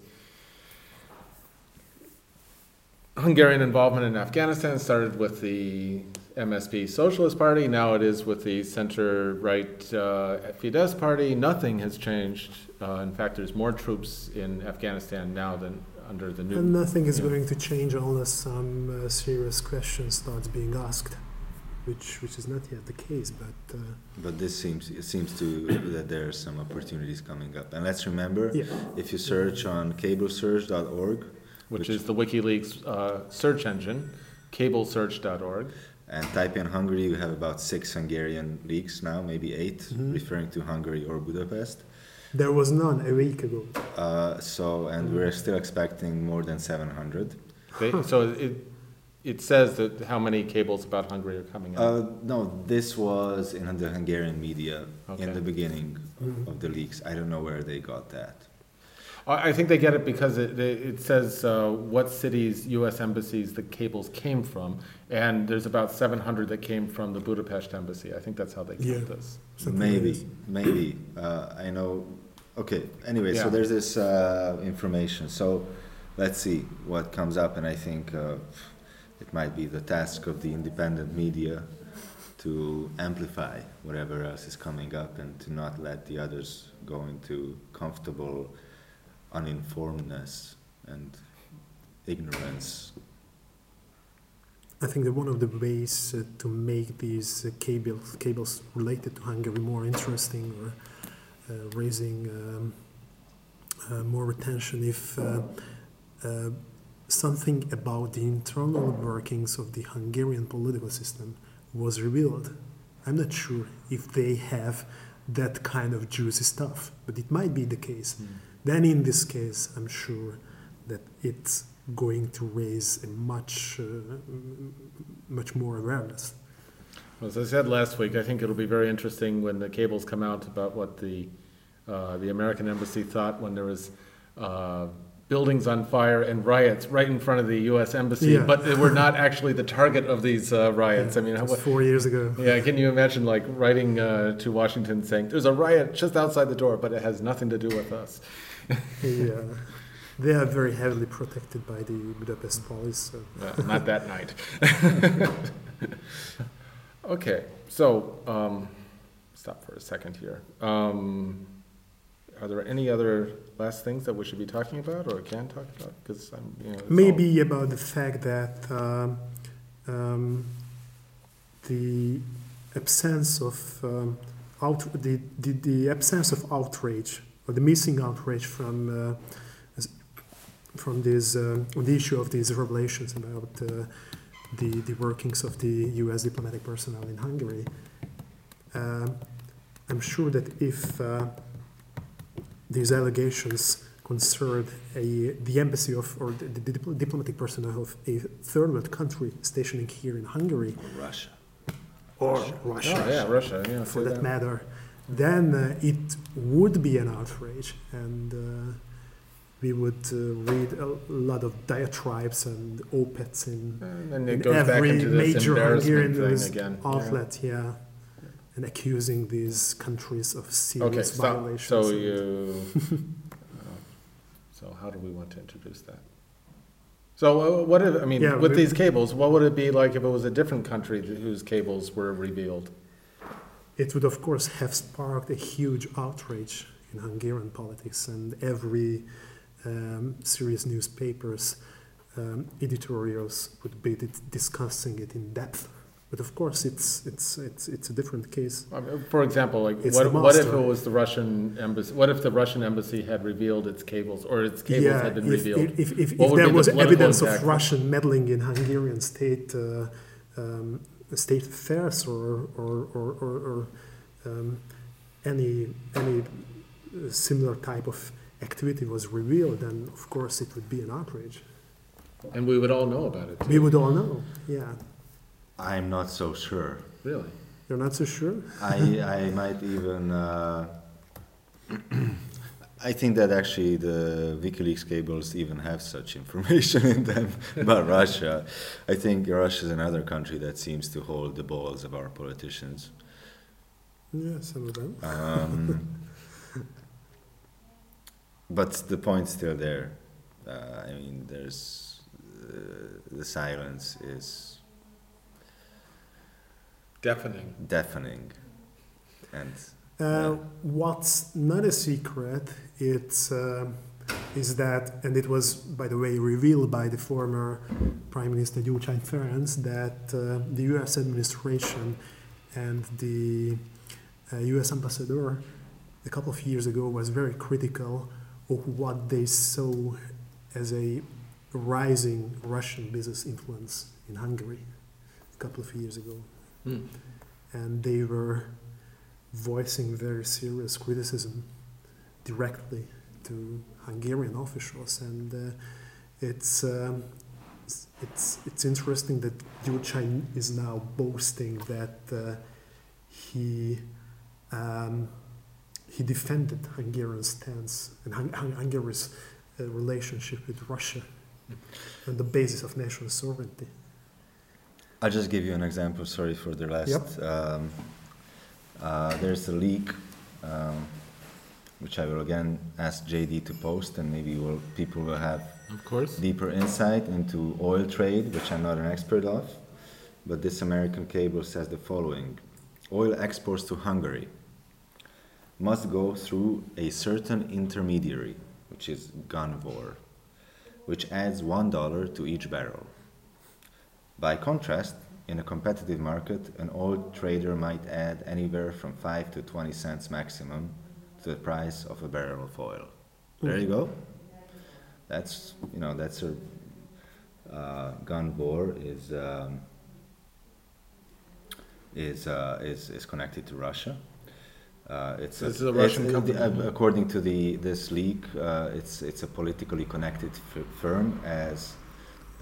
Speaker 1: Hungarian involvement in Afghanistan started with the MSP Socialist Party. Now it is with the center-right uh, Fidesz Party. Nothing has changed. Uh, in fact, there's more troops in Afghanistan now than under the new.
Speaker 5: And nothing is
Speaker 1: yeah.
Speaker 5: going to change unless some uh, serious question starts being asked, which which is not yet the case. But uh,
Speaker 4: But this seems it seems to that there are some opportunities coming up. And let's remember,
Speaker 5: Yeah.
Speaker 4: if you search on cablesearch.org,
Speaker 1: which is the WikiLeaks uh, search engine, cablesearch.org.
Speaker 4: and type in Hungary, you have about six Hungarian leaks now, maybe 8
Speaker 5: Mhm.
Speaker 4: referring to Hungary or Budapest.
Speaker 5: there was none a week ago.
Speaker 4: Uh, so, and we're still expecting more than 700.
Speaker 1: They, so it, it says that how many cables about Hungary are coming out.
Speaker 4: Uh, no, this was in the Hungarian media
Speaker 1: Okay.
Speaker 4: in the beginning
Speaker 5: Mhm.
Speaker 4: of the leaks. I don't know where they got that.
Speaker 1: I I think they get it because it, it it says uh, what cities, U.S. embassies the cables came from, and there's about 700 that came from the Budapest embassy. I think that's how they count
Speaker 5: Yeah.
Speaker 1: this.
Speaker 5: Something
Speaker 4: maybe,
Speaker 5: like
Speaker 4: maybe. Uh, I know. Okay. Anyway, so there's this uh, information. So let's see what comes up, and I think uh, it might be the task of the independent media to amplify whatever else is coming up, and to not let the others go into comfortable uninformedness and ignorance
Speaker 5: I think that one of the ways uh, to make these uh, cables cables related to Hungary more interesting or uh, raising um, uh, more attention if uh, uh, something about the internal workings of the Hungarian political system was revealed. I'm not sure if they have that kind of juicy stuff, but it might be the case. Then, in this case, I'm sure that it's going to raise a much, uh, much more awareness.
Speaker 1: As I said last week, I think it'll be very interesting when the cables come out about what the, uh, the American embassy thought when there was, uh, buildings on fire and riots right in front of the US embassy,
Speaker 5: Yeah.
Speaker 1: but they were not actually the target of these, uh, riots. I mean, how-
Speaker 5: was four years ago.
Speaker 1: Yeah, can you imagine like writing, uh, to Washington saying, there's a riot just outside the door, but it has nothing to do with us?
Speaker 5: yeah, they are very heavily protected by the Budapest police. So.
Speaker 1: Yeah, not that night. Okay, so, um, stop for a second here. Um, are there any other last things that we should be talking about or can talk about? Because I'm, you know. it's all-
Speaker 5: Maybe about the fact that um, um, the absence of um, out, the, the, the absence of outrage or the missing outrage from uh, from this on the issue of these revelations about uh, the the workings of the U.S. diplomatic personnel in Hungary. Um, I'm sure that if uh, these allegations concerned a, the embassy of or the, the dipl- diplomatic personnel of a third world country stationing here in Hungary
Speaker 4: Russia.
Speaker 5: or Russia,
Speaker 1: Oh, yeah, Russia, yeah,
Speaker 5: for
Speaker 1: say
Speaker 5: that
Speaker 1: that.
Speaker 5: matter, then uh, it would be an outrage, and uh, we would uh, read a lot of diatribes and op-eds in,
Speaker 1: And then it
Speaker 5: in
Speaker 1: goes back
Speaker 5: every
Speaker 1: into this
Speaker 5: major
Speaker 1: embarrassment
Speaker 5: Hungarian
Speaker 1: thing
Speaker 5: news
Speaker 1: again, yeah.
Speaker 5: outlet, yeah. And accusing these countries of
Speaker 1: Okay,
Speaker 5: serious
Speaker 1: so,
Speaker 5: violations.
Speaker 1: so you, uh, so how do we want to introduce that? So uh, what if, I mean,
Speaker 5: Yeah,
Speaker 1: with
Speaker 5: we-
Speaker 1: these cables, what would it be like if it was a different country whose cables were revealed?
Speaker 5: It would, of course, have sparked a huge outrage in Hungarian politics, and every um, serious newspapers um, editorials would be discussing it in depth. But of course, it's it's it's it's a different case.
Speaker 1: I mean, For example, like,
Speaker 5: It's
Speaker 1: what,
Speaker 5: the
Speaker 1: what if
Speaker 5: master.
Speaker 1: it was the Russian embassy, what if the Russian embassy had revealed its cables, or its cables had been
Speaker 5: if,
Speaker 1: revealed?
Speaker 5: if, if, if,
Speaker 1: What
Speaker 5: if
Speaker 1: would
Speaker 5: there
Speaker 1: be the
Speaker 5: was
Speaker 1: political
Speaker 5: evidence of
Speaker 1: impact?
Speaker 5: Russian meddling in Hungarian state uh, um, state affairs or or or, or, or um, any any uh, similar type of activity was revealed, then of course it would be an outrage.
Speaker 1: And we would all know about it,
Speaker 5: We would all know. Yeah,
Speaker 4: I'm not so sure.
Speaker 1: Really?
Speaker 5: you're not so sure.
Speaker 4: I, I might even. Uh, I think that actually the WikiLeaks cables even have such information in them about Russia. I think Russia is another country that seems to hold the balls of our politicians.
Speaker 5: Yeah, some of them.
Speaker 4: Um, but the point's still there. Uh, I mean, there's uh, the silence is
Speaker 1: Deafening.
Speaker 4: deafening, and
Speaker 5: Uh, what's not a secret it's, uh, is that, and it was, by the way, revealed by the former Prime Minister Gyurcsány Ferenc, that uh, the U.S. administration and the uh, U.S. ambassador a couple of years ago was very critical of what they saw as a rising Russian business influence in Hungary a couple of years ago.
Speaker 1: Hmm.
Speaker 5: And they were voicing very serious criticism directly to Hungarian officials, and uh, it's um, it's- it's interesting that Gyurcsány is now boasting that uh, he um, he defended Hungarian stance and Hung- Hungary's uh, relationship with Russia on the basis of national sovereignty.
Speaker 4: I'll just give you an example. Sorry for the last.
Speaker 5: Yep.
Speaker 4: Um, uh, there's a leak, um, which I will again ask JD to post, and maybe will, people will have
Speaker 1: Of course.
Speaker 4: deeper insight into oil trade, which I'm not an expert of. But this American cable says the following: Oil exports to Hungary must go through a certain intermediary, which is Gunvor, which adds one dollar to each barrel. By contrast, in a competitive market, an old trader might add anywhere from 5 to 20 cents maximum to the price of a barrel of oil. There you go. That's, you know, that's a uh, Gunvor is, um, is, uh, is, is connected to Russia. Uh, it's
Speaker 1: This is a Russian
Speaker 4: it's-
Speaker 1: company?
Speaker 4: uh, according to the this leak, uh, it's it's a politically connected f- firm as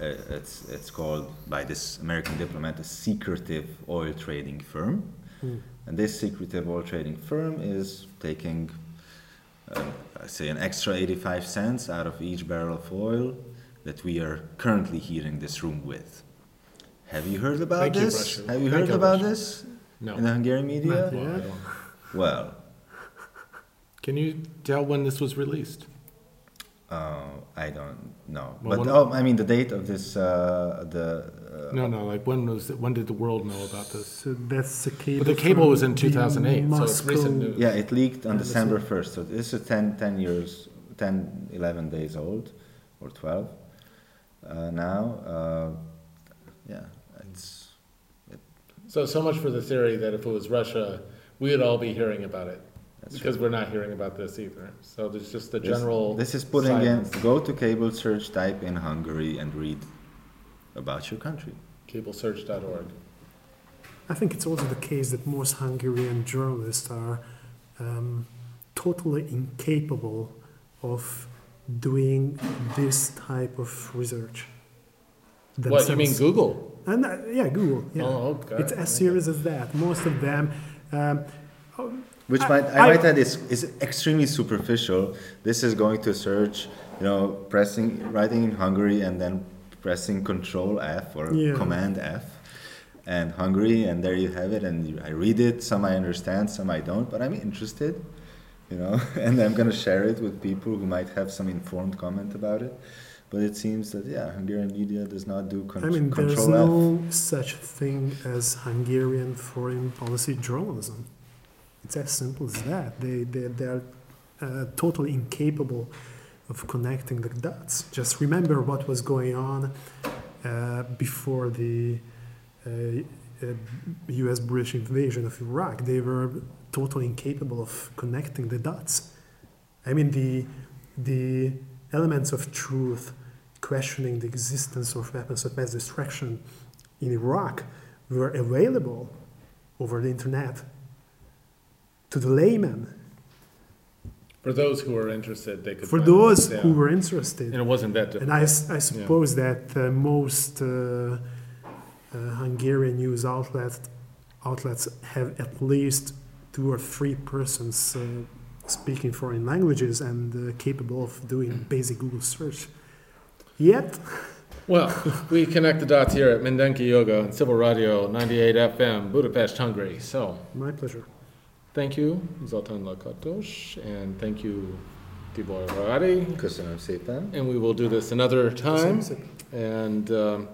Speaker 4: it's it's called by this American diplomat a secretive oil trading firm,
Speaker 5: Hmm.
Speaker 4: and this secretive oil trading firm is taking, uh, I say, an extra 85 cents out of each barrel of oil that we are currently heating this room with. Have you heard about
Speaker 1: Thank
Speaker 4: this?
Speaker 1: Russia.
Speaker 4: Have you
Speaker 1: Thank
Speaker 4: heard
Speaker 1: you,
Speaker 4: about
Speaker 1: Russia.
Speaker 4: this
Speaker 1: No.
Speaker 4: in the Hungarian media?
Speaker 5: Not yet.
Speaker 4: Well,
Speaker 1: Can you tell when this was released?
Speaker 4: Uh, I don't know,
Speaker 1: Well,
Speaker 4: but oh, I mean the date of this, uh, the uh,
Speaker 1: No, no. Like when was it, when did the world know about this?
Speaker 5: So that's the cable.
Speaker 1: But the cable was in 2008, so it's recent
Speaker 5: Moscow-
Speaker 1: news.
Speaker 4: yeah, it leaked on
Speaker 5: Yeah,
Speaker 4: December first, so this is 10, 10 years, 10, 11 days old, or twelve uh, now. Uh, yeah, it's
Speaker 1: So so much for the theory that if it was Russia, we would all be hearing about it.
Speaker 4: That's
Speaker 1: because we're not hearing about this either. So there's just the general.
Speaker 4: This is putting
Speaker 1: silence.
Speaker 4: in. Go to cable search, type in Hungary, and read about your country.
Speaker 1: cablesearch.org.
Speaker 5: I think it's also the case that most Hungarian journalists are um, totally incapable of doing this type of research.
Speaker 1: What you mean. Google?
Speaker 5: And, uh, yeah, Google. Yeah.
Speaker 1: Oh, okay.
Speaker 5: It's as serious as that. Most of them. Um,
Speaker 4: Which
Speaker 5: I-
Speaker 4: might, I,
Speaker 5: I-
Speaker 4: might add is, is extremely superficial. This is going to search, you know, pressing, writing in Hungary and then pressing Control F or
Speaker 5: Yeah.
Speaker 4: Command F and Hungary, and there you have it. And I read it. Some I understand, some I don't, but I'm interested, you know, and I'm gonna share it with people who might have some informed comment about it. But it seems that yeah, Hungarian media does not do con-
Speaker 5: I mean, there's
Speaker 4: Control F.
Speaker 5: no such thing as Hungarian foreign policy journalism. It's as simple as that. They, they, they're uh, totally incapable of connecting the dots. Just remember what was going on uh, before the uh, uh, US British invasion of Iraq. They were totally incapable of connecting the dots. I mean, the, the elements of truth questioning the existence of weapons of mass destruction in Iraq were available over the internet to the layman.
Speaker 1: For those who are interested, they could.
Speaker 5: For those who were interested.
Speaker 1: And it wasn't that
Speaker 5: And I,
Speaker 1: Yeah.
Speaker 5: suppose that uh, most uh, uh, Hungarian news outlets, outlets have at least two or three persons uh, speaking foreign languages and uh, capable of doing basic Google search. Yet,
Speaker 1: Well, we connect the dots here at Mindenki Joga and Civil Radio 98 FM, Budapest, Hungary. So,
Speaker 5: my pleasure.
Speaker 1: Thank you, Zoltán Lakatos, and thank you, Tibor Varadi.
Speaker 4: Köszönöm szépen.
Speaker 1: And we will do this another time. And um,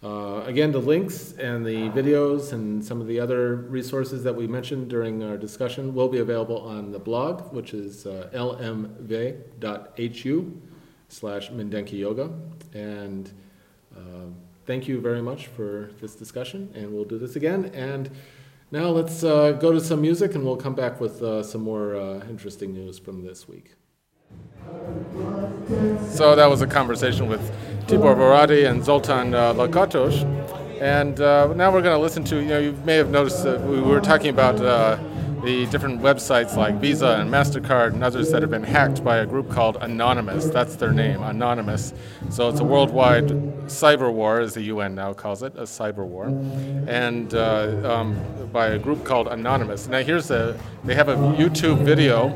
Speaker 1: uh, again, the links and the videos and some of the other resources that we mentioned during our discussion will be available on the blog, which is uh, lmv.hu slash Mindenki Joga. And um, thank you very much for this discussion, and we'll do this again. And now let's uh, go to some music, and we'll come back with uh, some more uh, interesting news from this week. So that was a conversation with Tibor Varadi and Zoltan uh, Lakatos. And uh, now we're going to listen to, you know, you may have noticed that we were talking about uh, the different websites like Visa and MasterCard and others that have been hacked by a group called Anonymous. That's their name, Anonymous. So it's a worldwide cyber war, as the UN now calls it, a cyber war. And uh, um, by a group called Anonymous. Now here's a, they have a YouTube video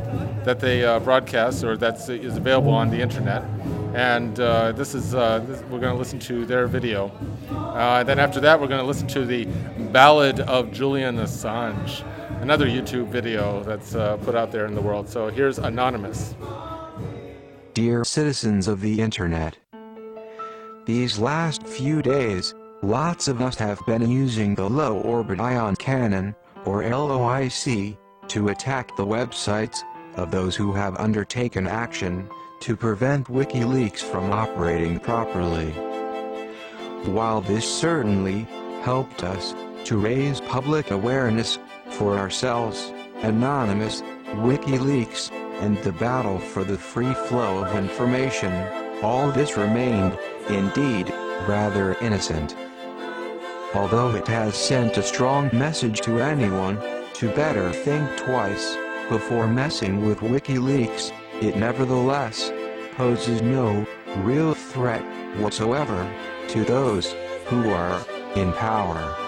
Speaker 1: that they uh, broadcast or that is available on the internet. And uh, this is, uh, this, we're going to listen to their video. Uh, then after that, we're going to listen to the Ballad of Julian Assange, another YouTube video that's uh, put out there in the world. So here's Anonymous.
Speaker 15: Dear citizens of the internet, these last few days, lots of us have been using the low orbit ion cannon, or LOIC, to attack the websites of those who have undertaken action to prevent WikiLeaks from operating properly. While this certainly helped us to raise public awareness for ourselves, Anonymous, WikiLeaks, and the battle for the free flow of information, all this remained, indeed, rather innocent. Although it has sent a strong message to anyone to better think twice before messing with WikiLeaks, it nevertheless poses no real threat whatsoever to those who are in power.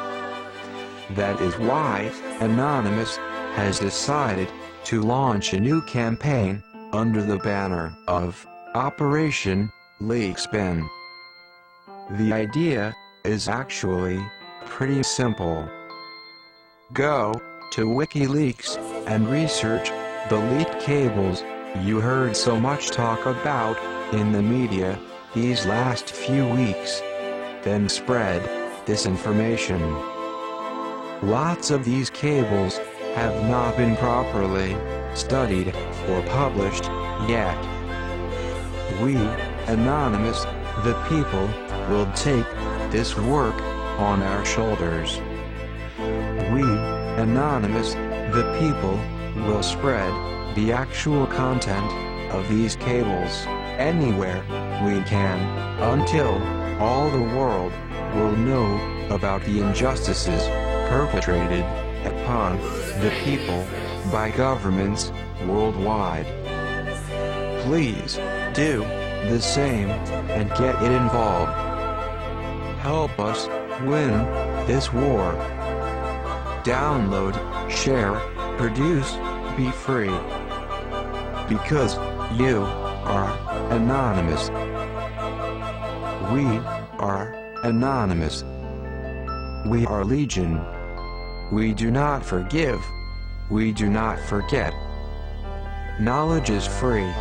Speaker 15: That is why Anonymous has decided to launch a new campaign under the banner of Operation Leakspin. The idea is actually pretty simple. Go to WikiLeaks and research the leaked cables you heard so much talk about in the media these last few weeks. Then spread this information. Lots of these cables have not been properly studied or published yet. We, Anonymous, the people, will take this work on our shoulders. We, Anonymous, the people, will spread the actual content of these cables anywhere we can until all the world will know about the injustices perpetrated upon the people by governments worldwide. Please do the same and get it involved. Help us win this war. Download, share, produce, be free. Because you are anonymous. We are anonymous. We are legion. We do not forgive. We do not forget. Knowledge is free.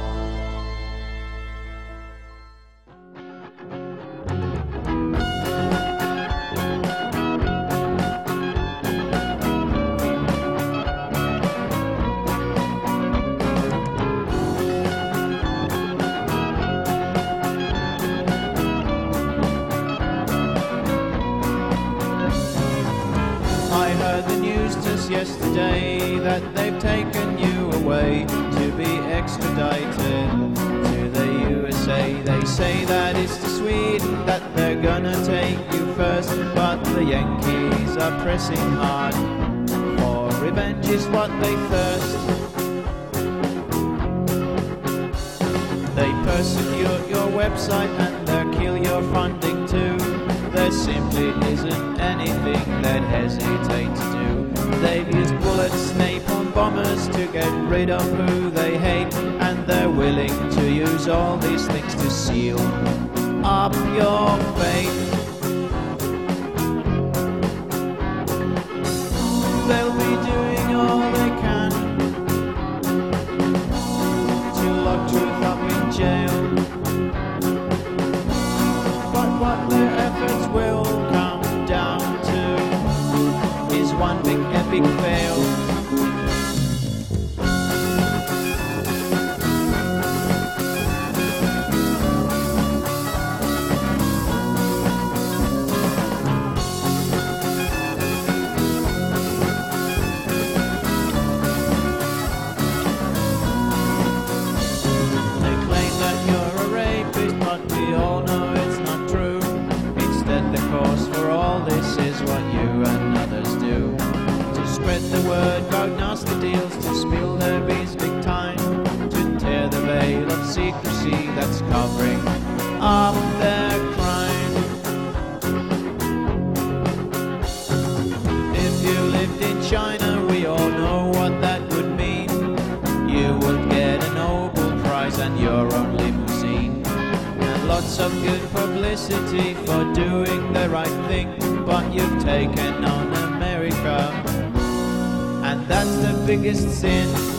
Speaker 16: Biggest sin.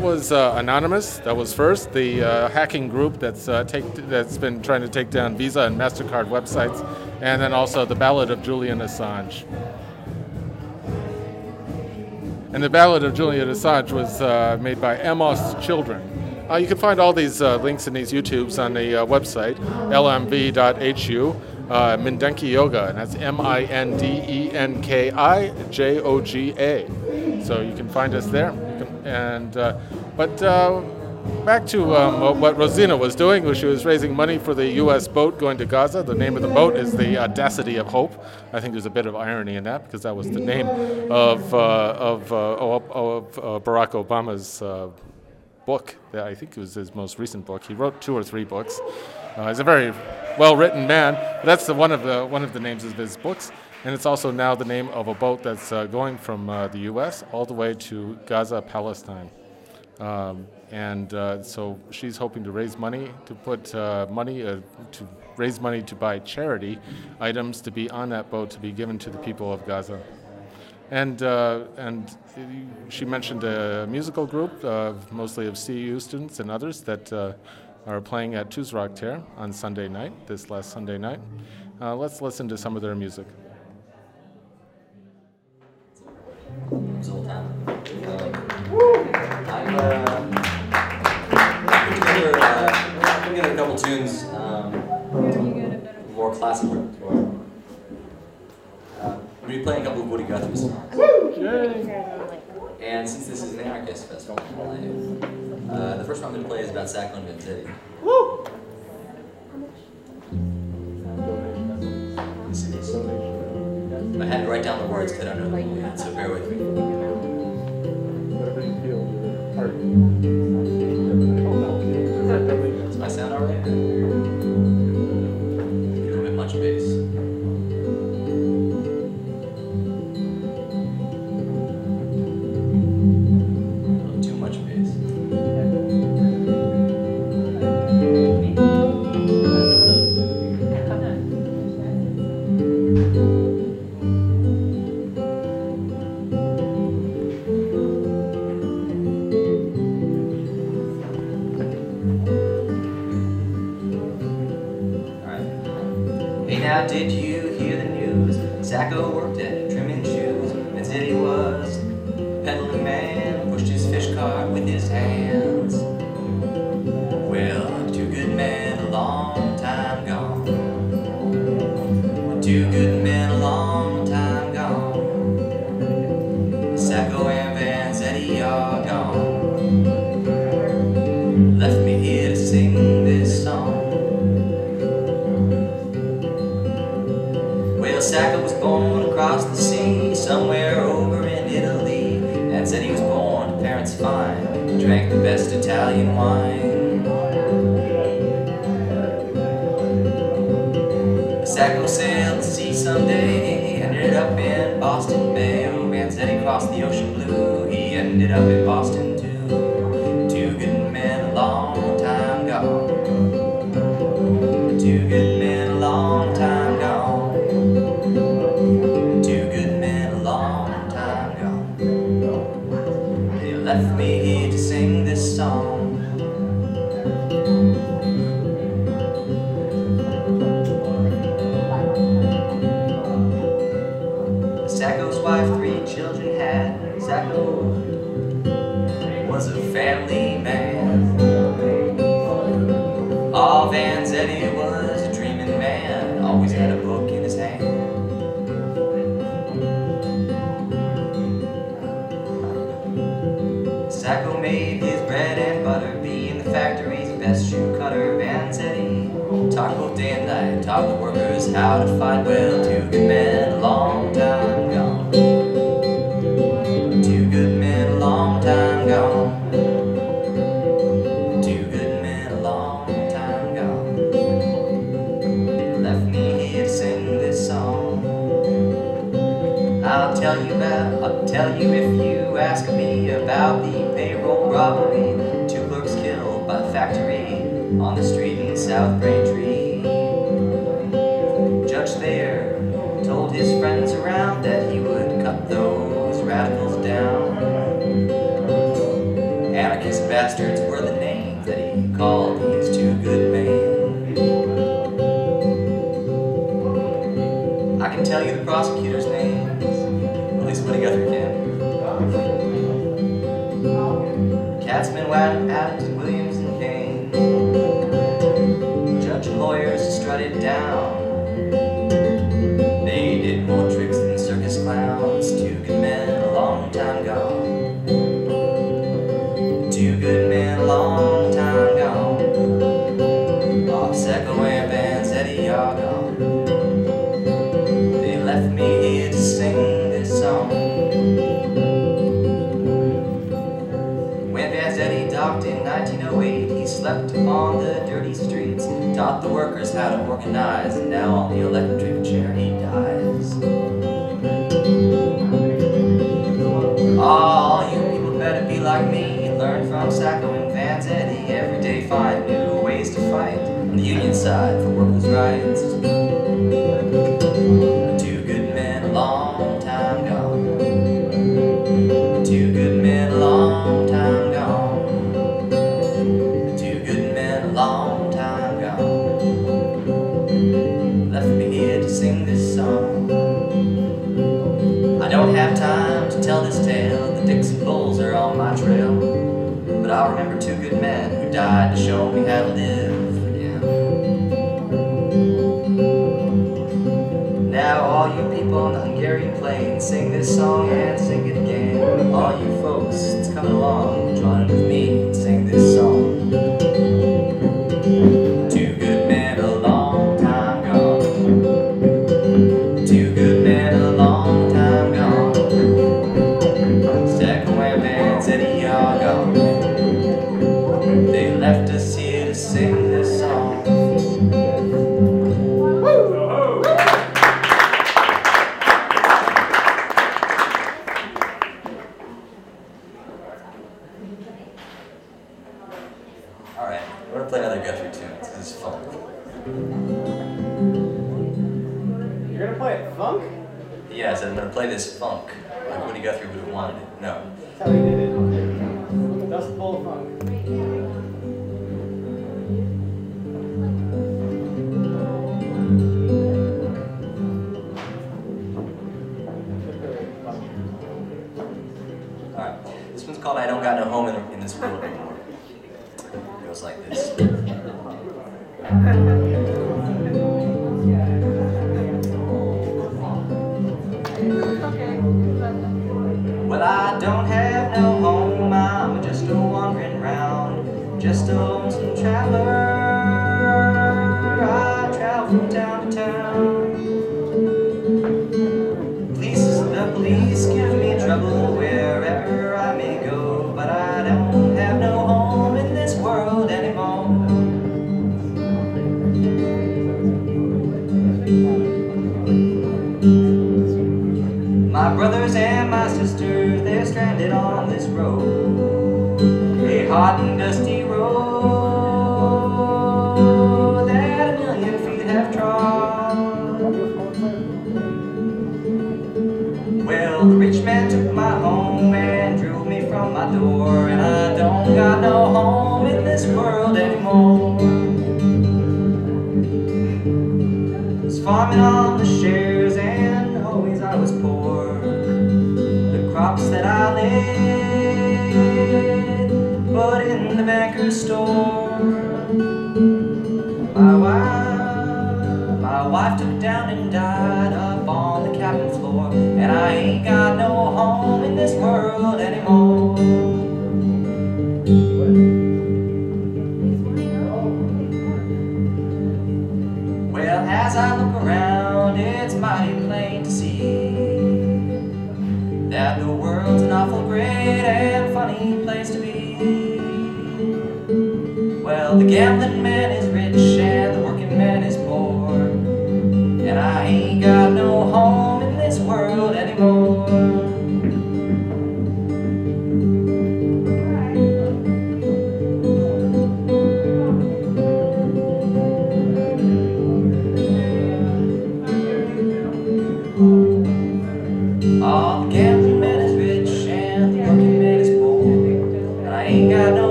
Speaker 16: That
Speaker 1: was uh, Anonymous. That was first the uh, hacking group that's uh, take, that's been trying to take down Visa and Mastercard websites, and then also the Ballad of Julian Assange. And the Ballad of Julian Assange was uh, made by Amos Children. Uh, you can find all these uh, links in these YouTubes on the website lmv.hu. Uh, Mindenki Joga, and that's M I N D E N K I J O G A. So you can find us there. Can, and uh, but uh, back to um, what Rosina was doing, was she was raising money for the U.S. boat going to Gaza. The name of the boat is the Audacity of Hope. I think there's a bit of irony in that because that was the name of uh, of, uh, of, uh, Barack Obama's book. That I think it was his most recent book. He wrote two or three books. Uh, he's a very well-written man. That's the, one of the one of the names of his books, and it's also now the name of a boat that's uh, going from uh, the U.S. all the way to Gaza, Palestine. Um, and uh, so she's hoping to raise money to put uh, money uh, to raise money to buy charity items to be on that boat to be given to the people of Gaza. And and she mentioned a musical group, mostly of CEU students and others that are playing at Tuzrakter on Sunday night, this last Sunday night. Uh, let's listen to some of their music.
Speaker 17: Zoltan. Um, I'm uh, uh, putting together a couple tunes, um, more classic repertoire. Uh, we're going to be playing a couple of Woody Guthrie songs. And since this is an anarchist festival, uh, the first one I'm going to play is about Sacco and Vanzetti. Woo! I had to write down the words because I don't know the movie, so bear with me. Left me here to sing this song. Vanzetti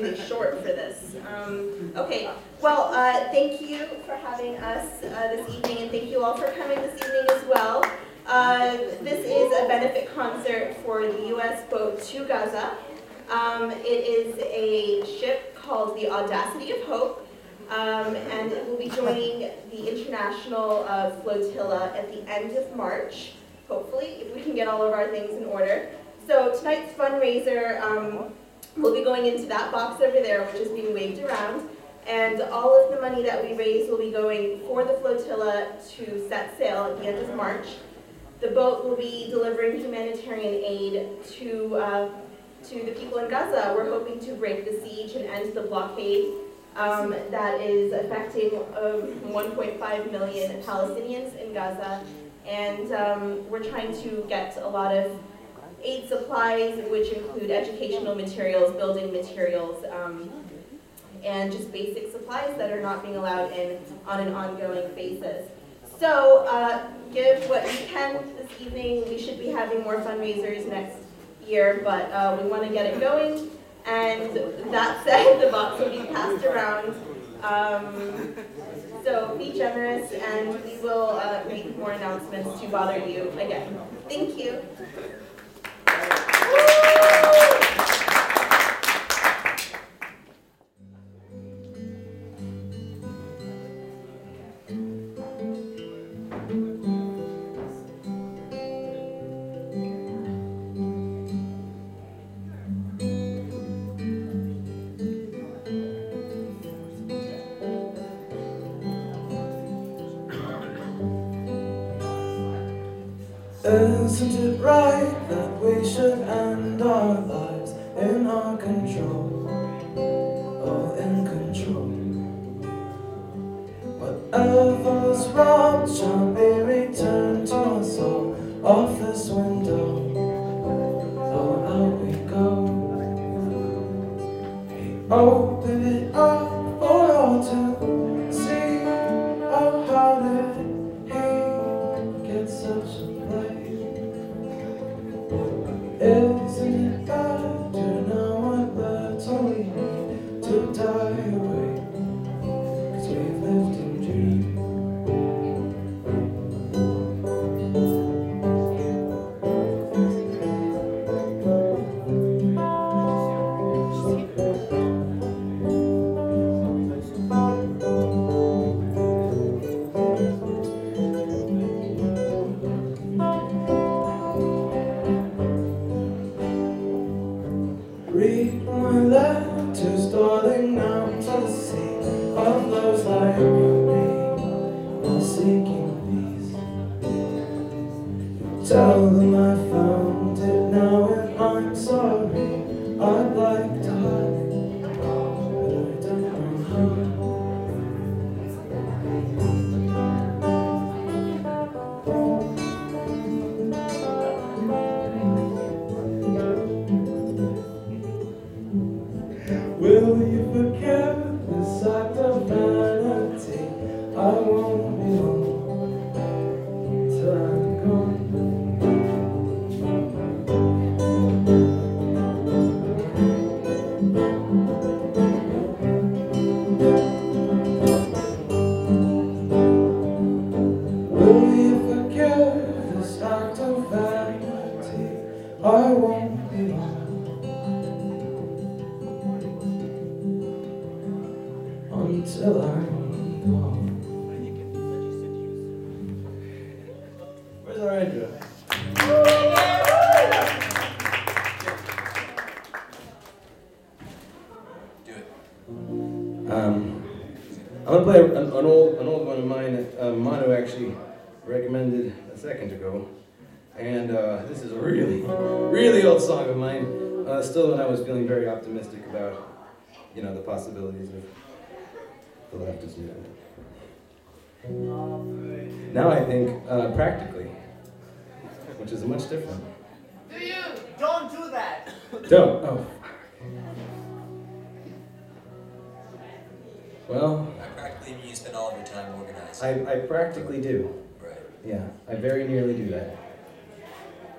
Speaker 3: really short for this. Um, okay, well, uh, thank you for having us uh, this evening, and thank you all for coming this evening as well. Uh, this is a benefit concert for the U.S. boat to Gaza. Um, it is a ship called the Audacity of Hope, um, and it will be joining the international uh, flotilla at the end of March, hopefully, if we can get all of our things in order. So tonight's fundraiser um, will be going into that box over there, which is being waved around. And all of the money that we raise will be going for the flotilla to set sail at the end of March. The boat will be delivering humanitarian aid to, uh, to the people in Gaza. We're hoping to break the siege and end the blockade um, that is affecting um, 1.5 million Palestinians in Gaza. And um, we're trying to get a lot of aid supplies, which include educational materials, building materials, um, and just basic supplies that are not being allowed in on an ongoing basis. So uh, give what you can this evening. We should be having more fundraisers next year, but uh, we want to get it going. And that said, the box will be passed around. Um, so be generous, and we will uh, make more announcements to bother you again. Thank you.
Speaker 18: Isn't it right should end the leftist movement. Now I think uh, practically, which is much different.
Speaker 19: Do you? Don't do that.
Speaker 18: Don't. Oh. Well,
Speaker 20: I practically mean you spend all of your time organized.
Speaker 18: I, I practically do.
Speaker 20: Right.
Speaker 18: Yeah, I very nearly do that.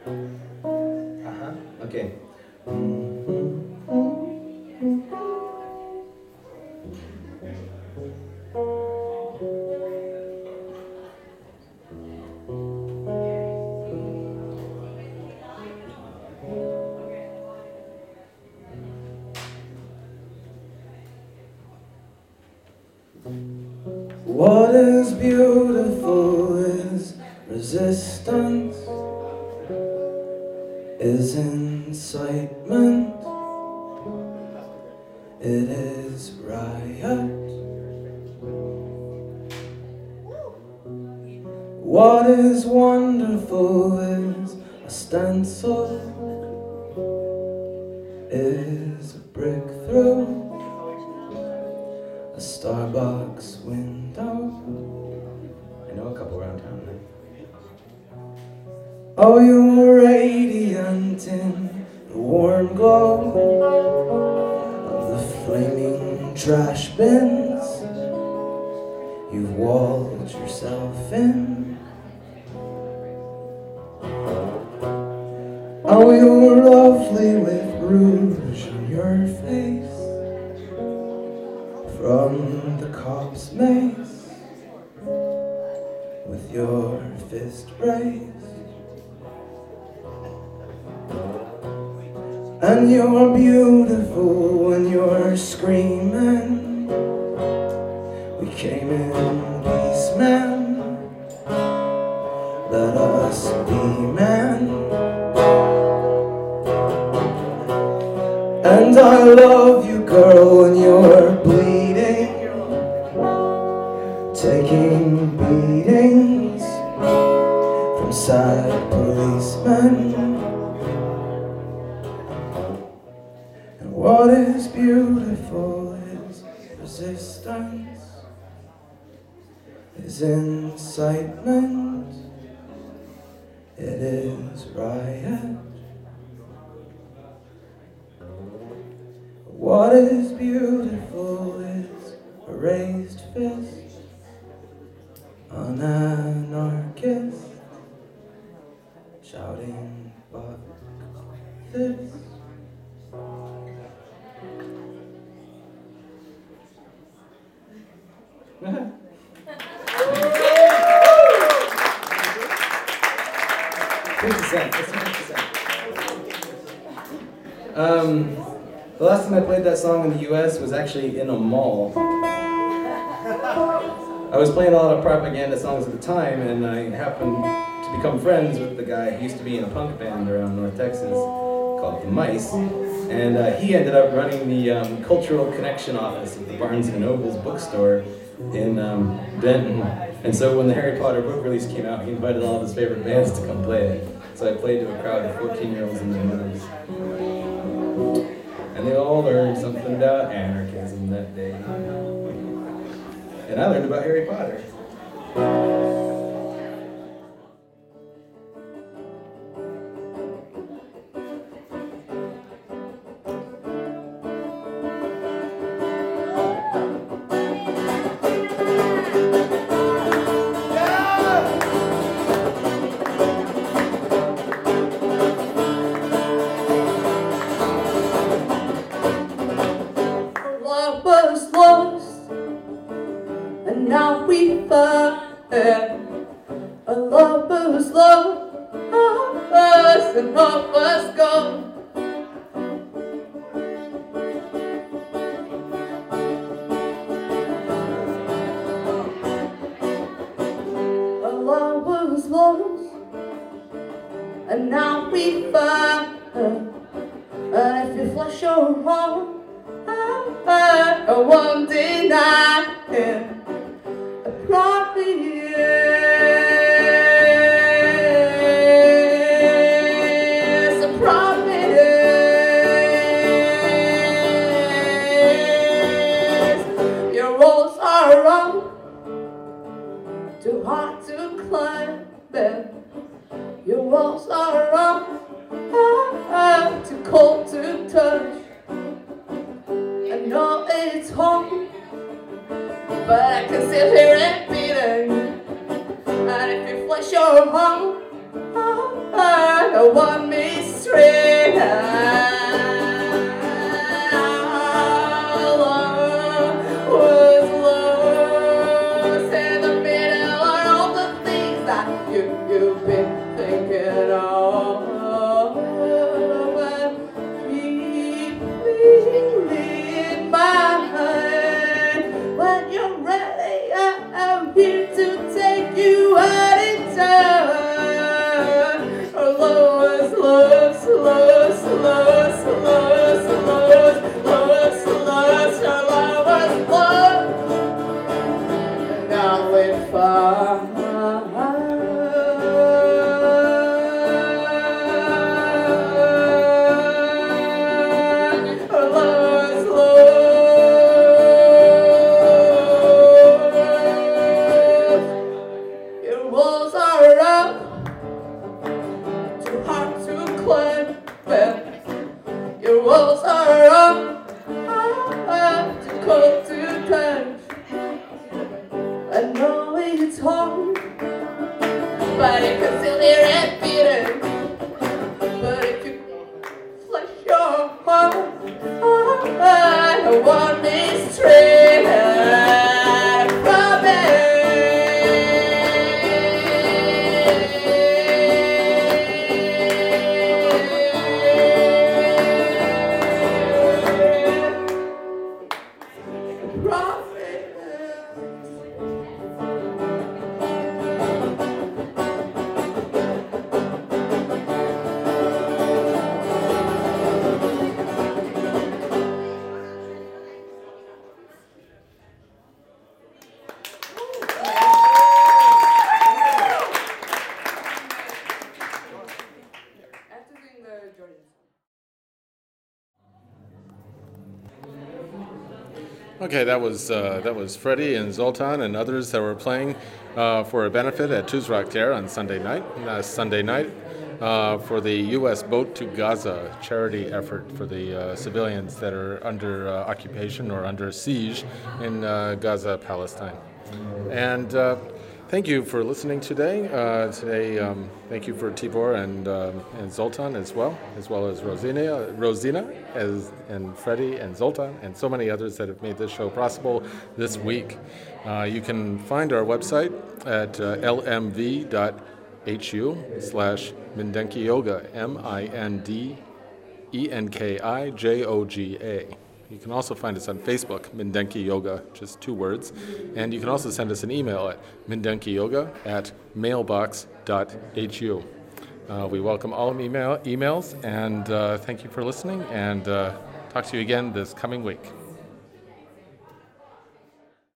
Speaker 18: Uh huh. Okay. What is beautiful is resistance, is incitement, it is What is wonderful is a stencil, is a breakthrough a Starbucks window. I know a couple around town. Oh, you're radiant in the warm glow of the flaming trash bins. You've walled yourself in. Oh, you're lovely with rouge on your face from the cop's mace with your fist raised. And you're beautiful when you're screaming. We came in I love time, and I happened to become friends with the guy who used to be in a punk band around North Texas called The Mice. And uh, he ended up running the um, cultural connection office of the Barnes and Noble's bookstore in um, Denton. And so when the Harry Potter book release came out, he invited all of his favorite bands to come play it. So I played to a crowd of 14 year olds and their mothers. And they all learned something about anarchism that day. And I learned about Harry Potter.
Speaker 21: But I can still hear it beating. And if you flush your ah, I want me straight.
Speaker 1: Okay, that was uh, that was Freddie and Zoltan and others that were playing uh, for a benefit at Tuzrak Ter on Sunday night. Last Sunday night uh, for the U.S. Boat to Gaza charity effort for the uh, civilians that are under uh, occupation or under siege in uh, Gaza, Palestine. And uh, thank you for listening today. Uh, today, um, thank you for Tibor and um, and Zoltan as well, as well as Rosina, Rosina, as and Freddie and Zoltan, and so many others that have made this show possible this week. Uh, you can find our website at uh, lmv.hu slash Mindenki Joga, M I N D E N K I J O G A. You can also find us on Facebook, Mindenki Joga, just two words. And you can also send us an email at mindenkijoga at mailbox.hu. Uh, we welcome all email, emails, and uh, thank you for listening, and uh, talk to you again this coming week.